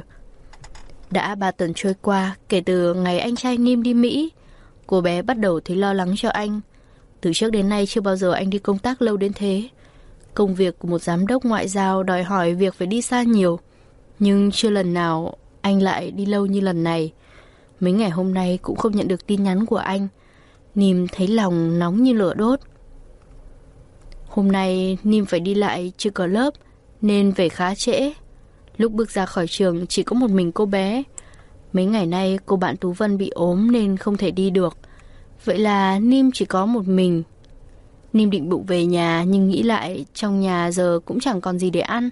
Đã ba tuần trôi qua kể từ ngày anh trai Nim đi Mỹ, cô bé bắt đầu thấy lo lắng cho anh. Từ trước đến nay chưa bao giờ anh đi công tác lâu đến thế. Công việc của một giám đốc ngoại giao đòi hỏi việc phải đi xa nhiều. Nhưng chưa lần nào anh lại đi lâu như lần này. Mấy ngày hôm nay cũng không nhận được tin nhắn của anh. Nìm thấy lòng nóng như lửa đốt. Hôm nay Nim phải đi lại chưa có lớp nên về khá trễ. Lúc bước ra khỏi trường chỉ có một mình cô bé. Mấy ngày nay cô bạn Tú Vân bị ốm nên không thể đi được. Vậy là Nim chỉ có một mình. Nim định bụng về nhà nhưng nghĩ lại trong nhà giờ cũng chẳng còn gì để ăn.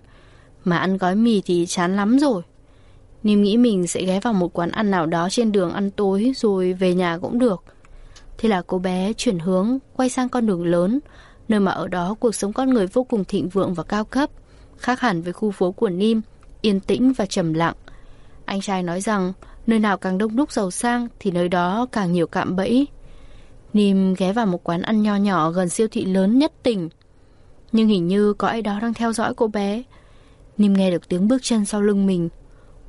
Mà ăn gói mì thì chán lắm rồi. Nim nghĩ mình sẽ ghé vào một quán ăn nào đó trên đường ăn tối rồi về nhà cũng được. Thế là cô bé chuyển hướng quay sang con đường lớn, nơi mà ở đó cuộc sống con người vô cùng thịnh vượng và cao cấp, khác hẳn với khu phố của Nim, yên tĩnh và trầm lặng. Anh trai nói rằng nơi nào càng đông đúc giàu sang thì nơi đó càng nhiều cạm bẫy. Nim ghé vào một quán ăn nho nhỏ gần siêu thị lớn nhất tỉnh. Nhưng hình như có ai đó đang theo dõi cô bé. Nim nghe được tiếng bước chân sau lưng mình.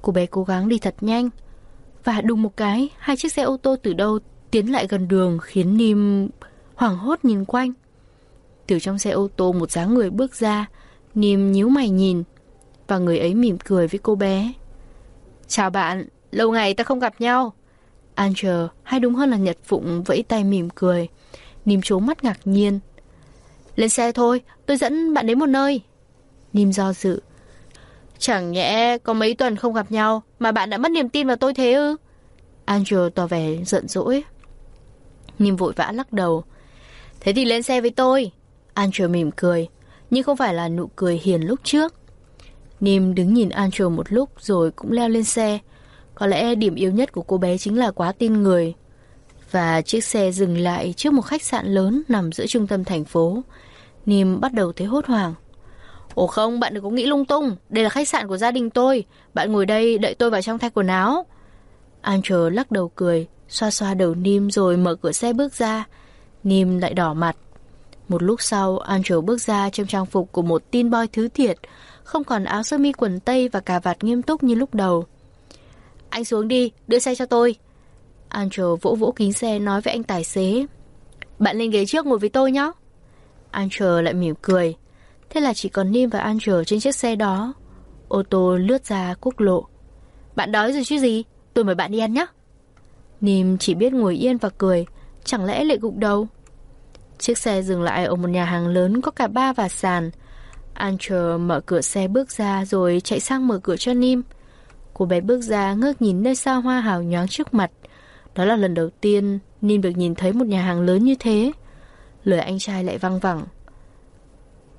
Cô bé cố gắng đi thật nhanh. Và đùng một cái, hai chiếc xe ô tô từ đâu tiến lại gần đường khiến Nim hoảng hốt nhìn quanh. Từ trong xe ô tô một dáng người bước ra, Nim nhíu mày nhìn, và người ấy mỉm cười với cô bé. Chào bạn, lâu ngày ta không gặp nhau. Angel, hay đúng hơn là Nhật Phụng vẫy tay mỉm cười. Nim trố mắt ngạc nhiên. Lên xe thôi, tôi dẫn bạn đến một nơi. Nim do dự. Chẳng nhẽ có mấy tuần không gặp nhau mà bạn đã mất niềm tin vào tôi thế ư? Angel tỏ vẻ giận dỗi. Nim vội vã lắc đầu. Thế thì lên xe với tôi. Andrew mỉm cười, nhưng không phải là nụ cười hiền lúc trước. Nim đứng nhìn Andrew một lúc rồi cũng leo lên xe. Có lẽ điểm yếu nhất của cô bé chính là quá tin người. Và chiếc xe dừng lại trước một khách sạn lớn nằm giữa trung tâm thành phố. Nim bắt đầu thấy hốt hoảng. Ồ không, bạn đừng có nghĩ lung tung. Đây là khách sạn của gia đình tôi. Bạn ngồi đây đợi tôi vào trong thay quần áo. Andrew lắc đầu cười, xoa xoa đầu Nim rồi mở cửa xe bước ra. Nim lại đỏ mặt. Một lúc sau, Andrew bước ra trong trang phục của một tin boy thứ thiệt, không còn áo sơ mi quần tây và cà vạt nghiêm túc như lúc đầu. Anh xuống đi, đưa xe cho tôi. Andrew vỗ vỗ kính xe nói với anh tài xế. Bạn lên ghế trước ngồi với tôi nhé. Andrew lại mỉm cười. Thế là chỉ còn Nim và Andrew trên chiếc xe đó. Ô tô lướt ra quốc lộ. Bạn đói rồi chứ gì? Tôi mời bạn đi ăn nhé. Nim chỉ biết ngồi yên và cười. Chẳng lẽ lại gục đầu? Chiếc xe dừng lại ở một nhà hàng lớn có cả ba và sàn. Andrew mở cửa xe bước ra rồi chạy sang mở cửa cho Nim. Cô bé bước ra ngước nhìn nơi xa hoa hào nhoáng trước mặt. Đó là lần đầu tiên Nim được nhìn thấy một nhà hàng lớn như thế. Lời anh trai lại văng vẳng.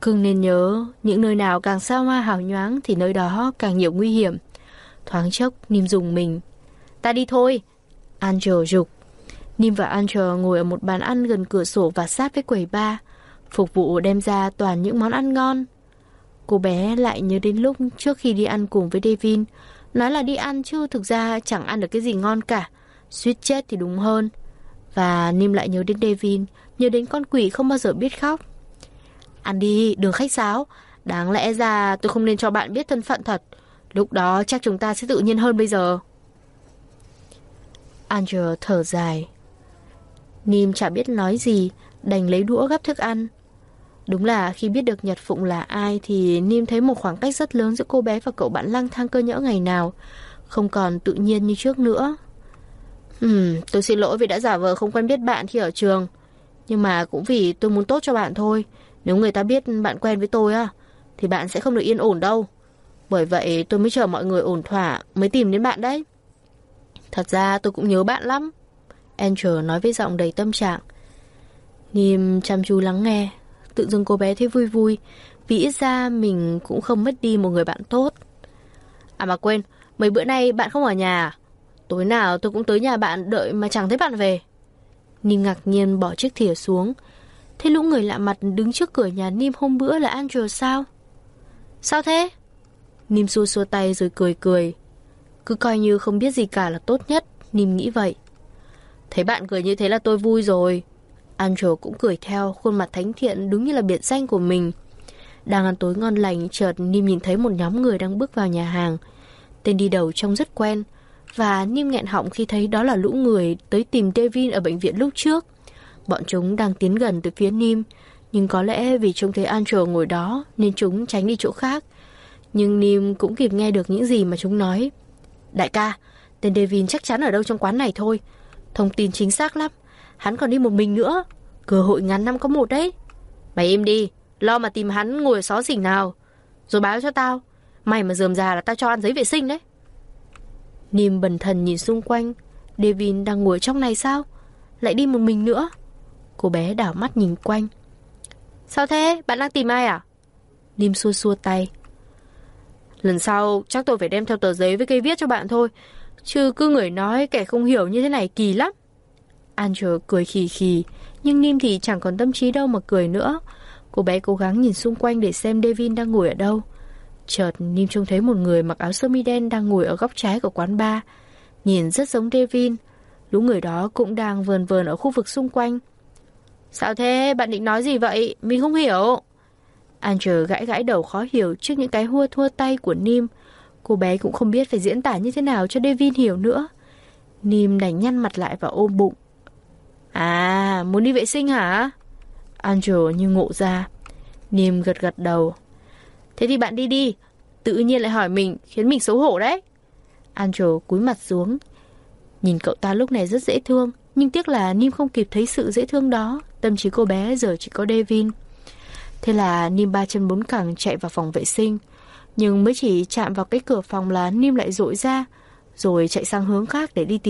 Cưng nên nhớ, những nơi nào càng xa hoa hào nhoáng thì nơi đó càng nhiều nguy hiểm. Thoáng chốc, Nim dùng mình. Ta đi thôi. Angel dục. Nim và Angel ngồi ở một bàn ăn gần cửa sổ và sát với quầy bar. Phục vụ đem ra toàn những món ăn ngon. Cô bé lại nhớ đến lúc trước khi đi ăn cùng với Devin. Nói là đi ăn chứ thực ra chẳng ăn được cái gì ngon cả. Suýt chết thì đúng hơn. Và Nim lại nhớ đến Devin, nhớ đến con quỷ không bao giờ biết khóc. Ăn đi, đừng khách sáo. Đáng lẽ ra tôi không nên cho bạn biết thân phận thật. Lúc đó chắc chúng ta sẽ tự nhiên hơn bây giờ. Angel thở dài. Nim chả biết nói gì, đành lấy đũa gắp thức ăn. Đúng là khi biết được Nhật Phụng là ai thì Nim thấy một khoảng cách rất lớn giữa cô bé và cậu bạn lang thang cơ nhỡ ngày nào. Không còn tự nhiên như trước nữa. Ừm, tôi xin lỗi vì đã giả vờ không quen biết bạn khi ở trường. Nhưng mà cũng vì tôi muốn tốt cho bạn thôi. Nếu người ta biết bạn quen với tôi á, thì bạn sẽ không được yên ổn đâu. Bởi vậy tôi mới chờ mọi người ổn thỏa mới tìm đến bạn đấy. Thật ra tôi cũng nhớ bạn lắm. Angel nói với giọng đầy tâm trạng. Nim chăm chú lắng nghe. Tự dưng cô bé thấy vui vui. Vì ít ra mình cũng không mất đi một người bạn tốt. À mà quên, mấy bữa nay bạn không ở nhà à? Tối nào tôi cũng tới nhà bạn đợi mà chẳng thấy bạn về. Nim ngạc nhiên bỏ chiếc thìa xuống. Thế lũ người lạ mặt đứng trước cửa nhà Nim hôm bữa là Andrew sao? Sao thế? Nim xua xua tay rồi cười cười. Cứ coi như không biết gì cả là tốt nhất, Nim nghĩ vậy. Thấy bạn cười như thế là tôi vui rồi. Angel cũng cười theo, khuôn mặt thánh thiện đúng như là biệt danh của mình. Đang ăn tối ngon lành, chợt Nim nhìn thấy một nhóm người đang bước vào nhà hàng. Tên đi đầu trông rất quen, và Nim nghẹn họng khi thấy đó là lũ người tới tìm Devin ở bệnh viện lúc trước. Bọn chúng đang tiến gần từ phía Nim, nhưng có lẽ vì trông thấy Angel ngồi đó nên chúng tránh đi chỗ khác. Nhưng Nim cũng kịp nghe được những gì mà chúng nói. Đại ca, tên Devin chắc chắn ở đâu trong quán này thôi. Thông tin chính xác lắm. Hắn còn đi một mình nữa. Cơ hội ngắn năm có một đấy. Mày im đi, lo mà tìm hắn ngồi ở xó xỉnh nào. Rồi báo cho tao. Mày mà dườm già là tao cho ăn giấy vệ sinh đấy. Nìm bần thần nhìn xung quanh. Devin đang ngồi trong này sao? Lại đi một mình nữa. Cô bé đảo mắt nhìn quanh. Sao thế? Bạn đang tìm ai à? Nìm xua xua tay. Lần sau chắc tôi phải đem theo tờ giấy với cây viết cho bạn thôi. Chứ cứ người nói kẻ không hiểu như thế này kỳ lắm. Angel cười khì khì, nhưng Nim thì chẳng còn tâm trí đâu mà cười nữa. Cô bé cố gắng nhìn xung quanh để xem Devin đang ngồi ở đâu. Chợt Nim trông thấy một người mặc áo sơ mi đen đang ngồi ở góc trái của quán bar. Nhìn rất giống Devin. Lũ người đó cũng đang vờn vờn ở khu vực xung quanh. Sao thế? Bạn định nói gì vậy? Mình không hiểu. Angel gãi gãi đầu khó hiểu trước những cái hua thua tay của Nim. Cô bé cũng không biết phải diễn tả như thế nào cho Devin hiểu nữa. Nim đành nhăn mặt lại và ôm bụng. À, muốn đi vệ sinh hả? Angel như ngộ ra. Nim gật gật đầu. Thế thì bạn đi đi. Tự nhiên lại hỏi mình, khiến mình xấu hổ đấy. Angel cúi mặt xuống. Nhìn cậu ta lúc này rất dễ thương. Nhưng tiếc là Nim không kịp thấy sự dễ thương đó. Tâm trí cô bé giờ chỉ có Devin. Thế là Nim ba chân bốn cẳng chạy vào phòng vệ sinh. Nhưng mới chỉ chạm vào cái cửa phòng là Nim lại rội ra. Rồi chạy sang hướng khác để đi tìm